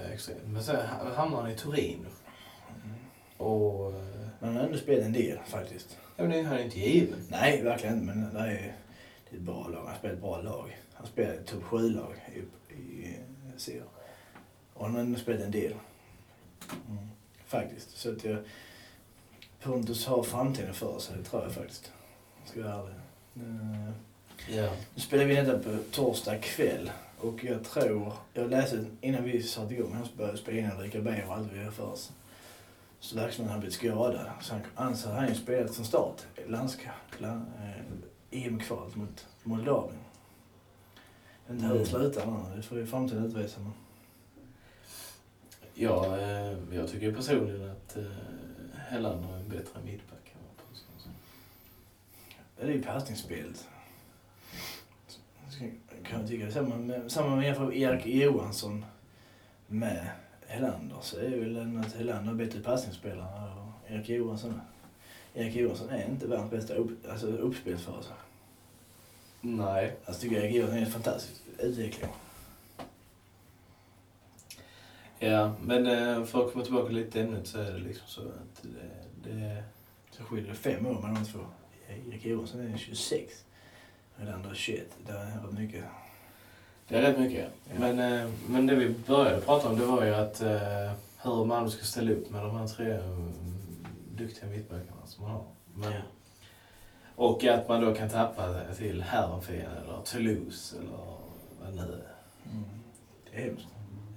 eh, extremt. Men sen ha- hamnar han i Turin. Och... Men han har ändå spelat en del faktiskt. Ja, men han är inte given. Nej, verkligen inte. Men det är, det är ett bra lag. Han spelar ett bra lag. Han spelar ett topp 7-lag i, i serien. Och han har ändå spelat en del. Mm. Faktiskt. Så att jag... Pontus har framtiden för sig, det tror jag faktiskt. Ska jag vara ärlig. Eh, Ja. Nu spelar vi detta på torsdag kväll. Och jag tror, jag läste innan vi satte igång, han började spela in Ulrika Beijer och allt vi gör för oss. Så verkar han blivit skadad. Så han, hade han ju spelat från start, landska, land, eh, EM-kvalet mot Moldavien. Jag vet inte hur det slutar nu, det får ju framtiden utvisa. Men Ja, eh, jag tycker personligen att eh, Hellander är en bättre mittback än vad Pontus Jansson. det är ju passningsspelet. Kan jag tycka. Samma med, samma med Erik Johansson med Helander så är väl att Helander är bättre passningsspelare och Erik Johansson Erik Johansson är inte världens bästa upp, alltså uppspelsförare. Nej. Alltså tycker jag Erik Johansson är en fantastisk utveckling. Ja, men eh, för att komma tillbaka lite till ämnet så är det liksom så att det... det Så skiljer det fem år mellan de två. Erik Johansson är 26. Helander är 21. Det har varit mycket. Det är rätt mycket. Ja. Men, eh, men det vi började prata om det var ju att eh, hur Malmö ska ställa upp med de här tre eh, duktiga mittbackarna som man har. Men, Ja. Och att man då kan tappa till Herrenfen eller Toulouse eller vad nu är. Mm. Det är hemskt.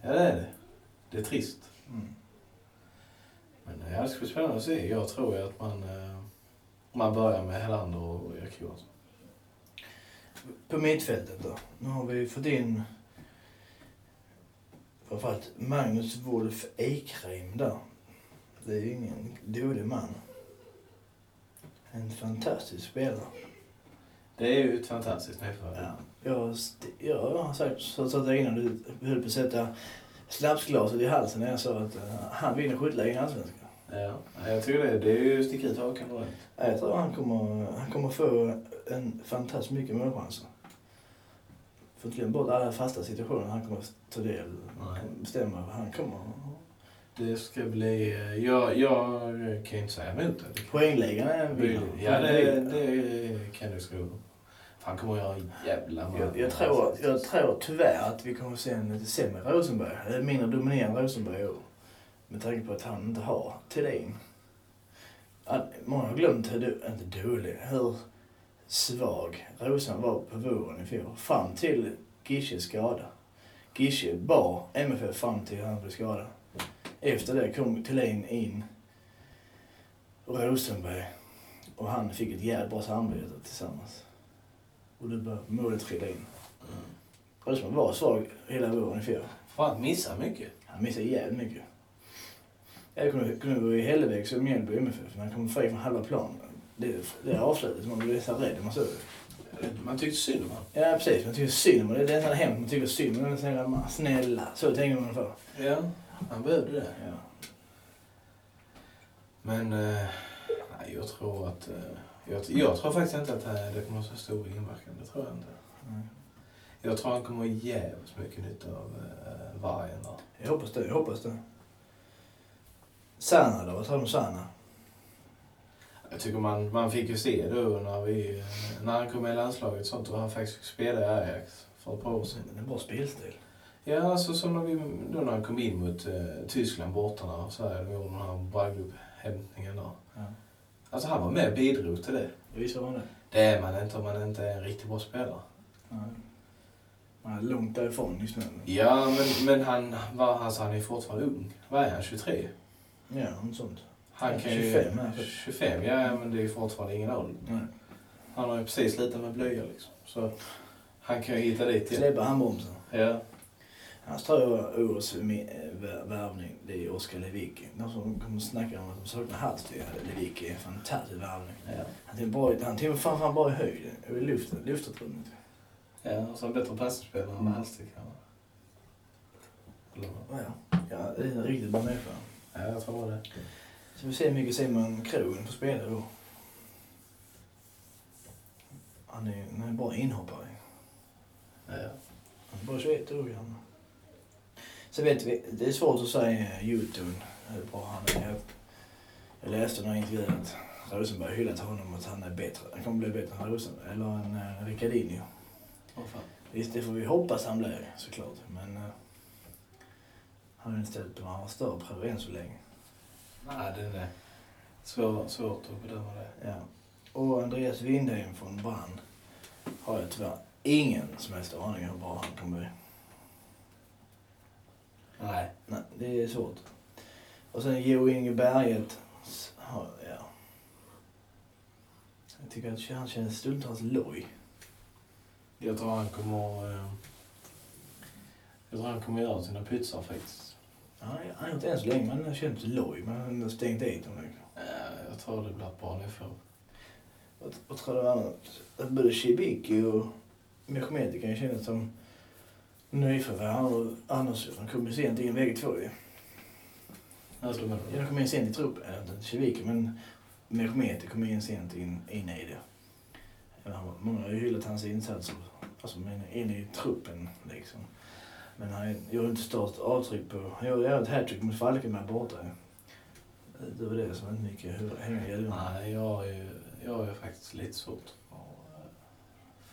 Ja, det är det. Det är trist. Mm. Men ja, det ska bli spännande att se. Jag tror ju att man, man börjar med Helander och Erik Johansson. På mittfältet då. Nu har vi fått in framförallt Magnus Wolf Ekreim där. Det är ju ingen dålig man. En fantastisk spelare. Det är ju ett fantastiskt nyförvärv. Ja. Jag, jag har sagt så sa det innan du höll på att sätta snapsglaset i halsen när jag sa att uh, han vinner skytteligan i Allsvenskan. Ja, jag tycker det. Det är ju stick ut hakan. Ja, Jag tror han kommer, han kommer få en fantastiskt mycket målchanser. Får inte glömma bort alla fasta situationer han kommer att ta del Nej. bestämma. Han kommer... Det ska bli... eh, Jag, jag kan ju inte säga emot det. Poängligan är en vinnare. Ja, det, det kan du skriva. Han kommer att göra en jävla massa- Jag, jag, tror, jag tror tyvärr att vi kommer att se en lite sämre Rosenberg. Eller mindre dominerande Rosenberg i år. Med tanke på att han inte har Thedin. Att- Många har glömt hur, inte dålig, hur svag Rosen var på våren i fjol. Fram till Gisches skada. Gische bar MFF fram till han blev skadad. Efter det kom Thelin in och Rosenberg. Och han fick ett jävligt bra samarbete tillsammans. Och då började målet trilla in. Rosenberg var svag hela våren i fjol. Fan, missar mycket. Han missade jävligt mycket. Jag kunde, kunde vara i Hällevik som Mjällby MFF, men han kom fri från halva plan. Det, det är avslutet, man blir så rädd man såg. Man tyckte synd om honom. Ja precis, man tycker synd om det. Det är nästan hemskt, man tycker synd om den snälla så tänker man ungefär. Ja, han behövde det. Ja. Men eh, nej, jag tror att... Eh, jag, jag tror faktiskt inte att det, det kommer att ha så stor inverkan. Det tror jag inte. Nej. Jag tror han kommer att ha jävligt mycket nytta av eh, vargen där. Jag hoppas det, jag hoppas det. Sanna då, vad tror du om Sanna? Jag tycker man, man fick ju se då när, vi, när han kom med i landslaget sånt och han faktiskt fick spela i Ajax för ett par år sedan. Det är en bra spelstil. Ja, alltså som när, vi, då när han kom in mot eh, Tyskland borta när Sverige de gjorde den här bragdupphämtningen där. Ja. Alltså han var med och bidrog till det. Visst var man det? Det är man inte om man inte är en riktigt bra spelare. Nej. Man är långt därifrån just nu. Ja, men, men han, var, alltså, han är fortfarande ung. Vad är han? 23? Ja, något sånt. Han kan ju, 25 är han. 25, ja men det är ju fortfarande ingen ålder. Nej. Han har ju precis slutat med blöja liksom. Så han kan ju hitta dit. Släppa handbromsen. Ja. Annars tror jag årets eh, vär- värvning, det är Oskar Lewicki. De som kommer snacka om att de saknar halvtid. Lewicki är en fantastisk värvning. Ja. Han till bra, han till fan, fan bra i höjden. I luften, luftutrymmet. Ja, och så en bättre passningsspelare halsstick. Eller vad? Ja, ja. det är en riktigt bra människa. Ja, jag tror det. Så vi ser hur mycket Simon Krogen får spela då. Han är, en bra inhoppare. Ja. Han är bara 21 år gammal. Så vet vi, det är svårt att säga Youtube hur bra han är. Jag, läste några intervjuer att Rosenberg hyllat honom att han är bättre. Han kommer bli bättre än Rosenberg, eller än uh, Ricardinho. Åh fan. Visst, det får vi hoppas han blir såklart. Men uh, han har inte ställt på några större prov än så länge. Nej, det är svår, svårt att bedöma det. Ja. Och Andreas Windheim från Brann har jag tyvärr ingen som helst aning hur bra han kommer bli. Nej. Nej, det är svårt. Och sen Jo Inge Berget. Ja. Jag tycker att han känns stundtals loj. Jag tror han kommer... eh, Jag tror han kommer göra sina pytsar faktiskt. Han han har gjort det än så länge, men han känns loj. Men han har stängt dit honom. Eh, Jag tror det blir bra nyfår. Vad, vad tror du annat? Att både Cibicki och Mehmeti kan kännas som nyförvärv. Och Andersson han kom ju sent in bägge två ju. Alltså, men, Jag kom in sent i truppen, inte Cibicki, men Mehmeti kom in sent in, in i det. Han var- Många har ju hyllat hans insatser, alltså men in i truppen liksom. Men han gjorde inte stort avtryck på... Han gjorde ett hattrick mot Falkenberg borta. Det var det som var inte mycket hänga i nej, jag är, jag är faktiskt lite svårt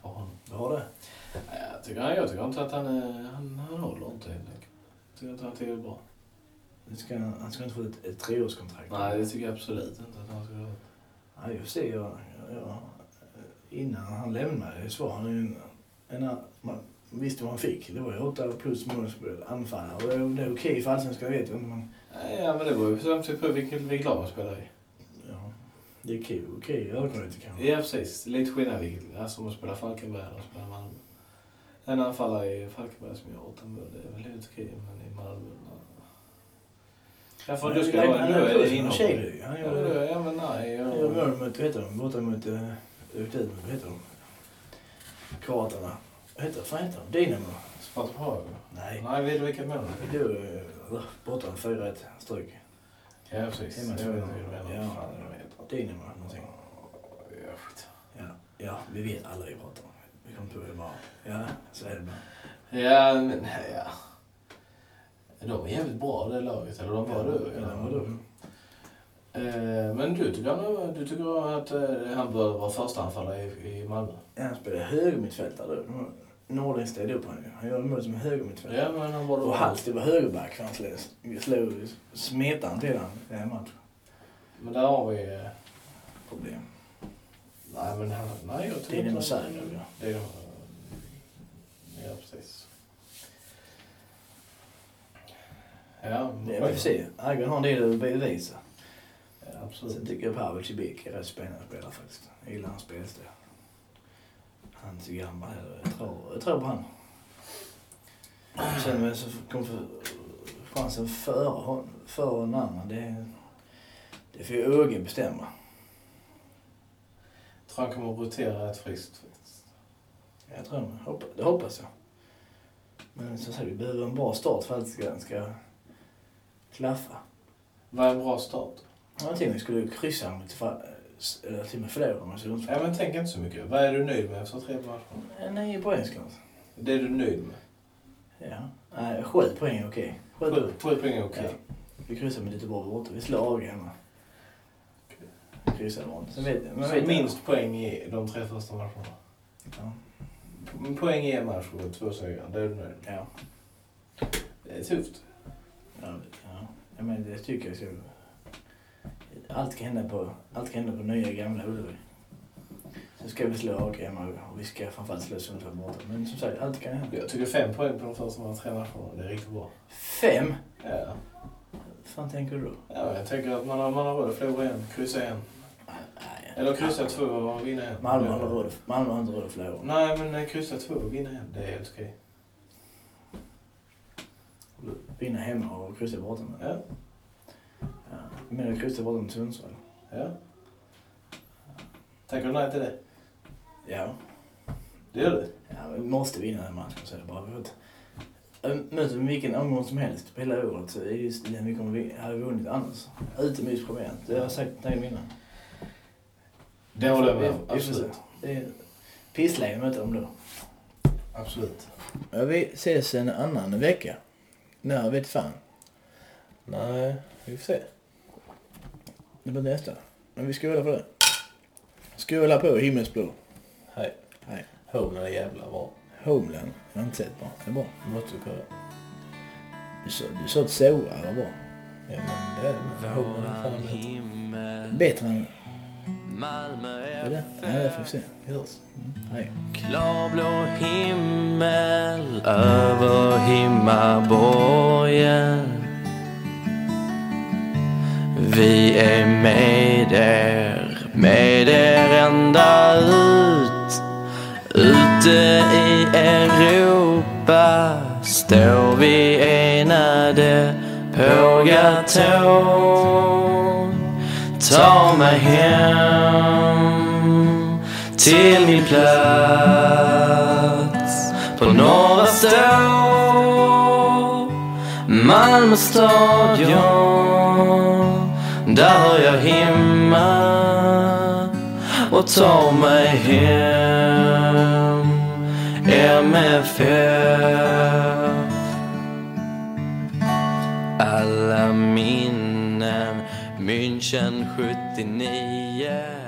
för honom. Du har det? Nej, Jag tycker, jag tycker inte att han, är, han, han håller inte helt enkelt. Jag tycker inte att han är bra. Det ska, han ska inte få ett, ett treårskontrakt. Nej, det tycker jag absolut inte att han ska göra. Ja, jag ser. Jag, jag, innan han lämnade så var han ju en... en man visste vad han fick. Det var ju åtta plus målspel, anfallare. Och det är okej för allsvenskan vet jag inte men... Ja, men det var ju samtidigt på vilket vilket lag han spelade i. Ja, det är okej. Okej ögonöte kanske. Ja, precis. Lite skillnad vilket. Alltså, att spela Falkenberg eller spela Malmö. En anfallare i Falkenberg som gör åtta mål, det är väl helt okej, men i Malmö... nej. Ja, för Men du ska vara... Nu är det inhopp. Han gör det- ja, men nej. han gör mål mot, vad heter de? Borta mot... eh, Ute ut, vad heter de? Kroaterna. Vad heter, de? Dinamo? Sparta Prag. Nej. Nej, vet du vilka mål det är? Borta 4-1 stryk. Ja, precis. Hemma Jag två vet gånger. inte vad det är. Ja. Dynamo någonting. Ja, skit. Ja, ja, vi vet alla vi pratar om. Vi kom på det bara. Ja, så är det bara. Ja, men ja. De är jävligt bra det laget, eller de var det. Ja, de var det. Eh, Men du tycker, du tycker att eh, han bör vara första anfallare i, Malmö? Ja, han spelar högermittfältare. Norling ställde upp honom. Han gör mål som högermittfältare. Ja, men han borde Och vara... Hals, det var högerback han slog, smetaren till han i en match. Men där har vi... eh, Problem. Nej, men han... Nej, jag Det tycker är det inte- med Zagreb, ja. Det är de... Ja, precis. Ja, Det är vi får se. Aggen har en del att bevisa. Ja, absolut. Sen tycker jag Pavel Cibik är rätt spännande spelare faktiskt. Jag gillar hans spelstil. Han är så gammal. Jag tror, jag tror på han. Sen som kom för chansen före hon- före den andra, det, det får ju Åge bestämma. Jag tror han kommer att rotera ett friskt. Jag tror det. Hoppa, det hoppas jag. Men som sagt, vi behöver en bra start för att det ska, klaffa. Vad är en bra start? Antingen vi skulle kryssa mot eller till och med förlora med Sundsvall. Ja, men tänk inte så mycket. Vad är du nöjd med efter tre matcher? Nio poäng såklart. Det är du nöjd med? Ja. Nej, sju poäng är okej. Sju Sju, sju poäng är okej. Ja. Vi kryssar med lite bra borta. Vi slår AG hemma. Vi kryssar imorgon. Sen vet man vet minst poäng i de tre första matcherna? Ja. Poäng i en match och två segrar, det är du nöjd med? Ja. Det är tufft. Ja, ja. Menar, det tycker jag ska... Allt kan hända på, allt kan hända på nya gamla Ullevi. Sen ska vi slå hemma och vi ska framförallt slå Sundsvall borta. Men som sagt, allt kan hända. Jag tycker fem poäng på de första tre matcherna, det är riktigt bra. Fem? Ja. Vad fan tänker du då? ja jag tänker att man har, man har råd att förlora en, kryssa en. Nej. Eller kryssa två och vinna en. Malmö har råd Malmö har inte råd att förlora. Nej, men eh, kryssa två och vinna en, det är helt okej. Vinna hemma och kryssa borta med. Ja. Menar kryssa borta mot Sundsvall. Ja. Tackar du nej till det? Ja. Det gör du? Ja, vi måste vinna den matchen så är det bara. Inte- Möter vi vilken omgång som helst på hela året så är det just den vi kommer hade vunnit annars. Utomhusproviant, det har jag sagt till dig innan. Det håller jag med om. Absolut. Pissläge möta dem då. Absolut. Ja, vi ses en annan vecka. När vet fan. Nej, vi får se. Det blir nästa. Men vi skålar för det. Skåla på himmelsblå. Hej. Hej. Homen är jävla bra. Homeland. Jag har inte sett bra. Det är bra. Måste du kolla. Du sa, du sa att Sora var bra. Ja men det är är fan Bättre än... Malmö Är det? Ja, det får vi se. Vi hörs. Mm. Hej. Klarblå himmel över himmaborgen vi är med er, med er ända ut. Ute i Europa står vi enade på gatån Ta mig hem till min plats på Norra Stå Malmö stadion. Där hör jag hemma och tar mig hem. MFF alla minnen München 79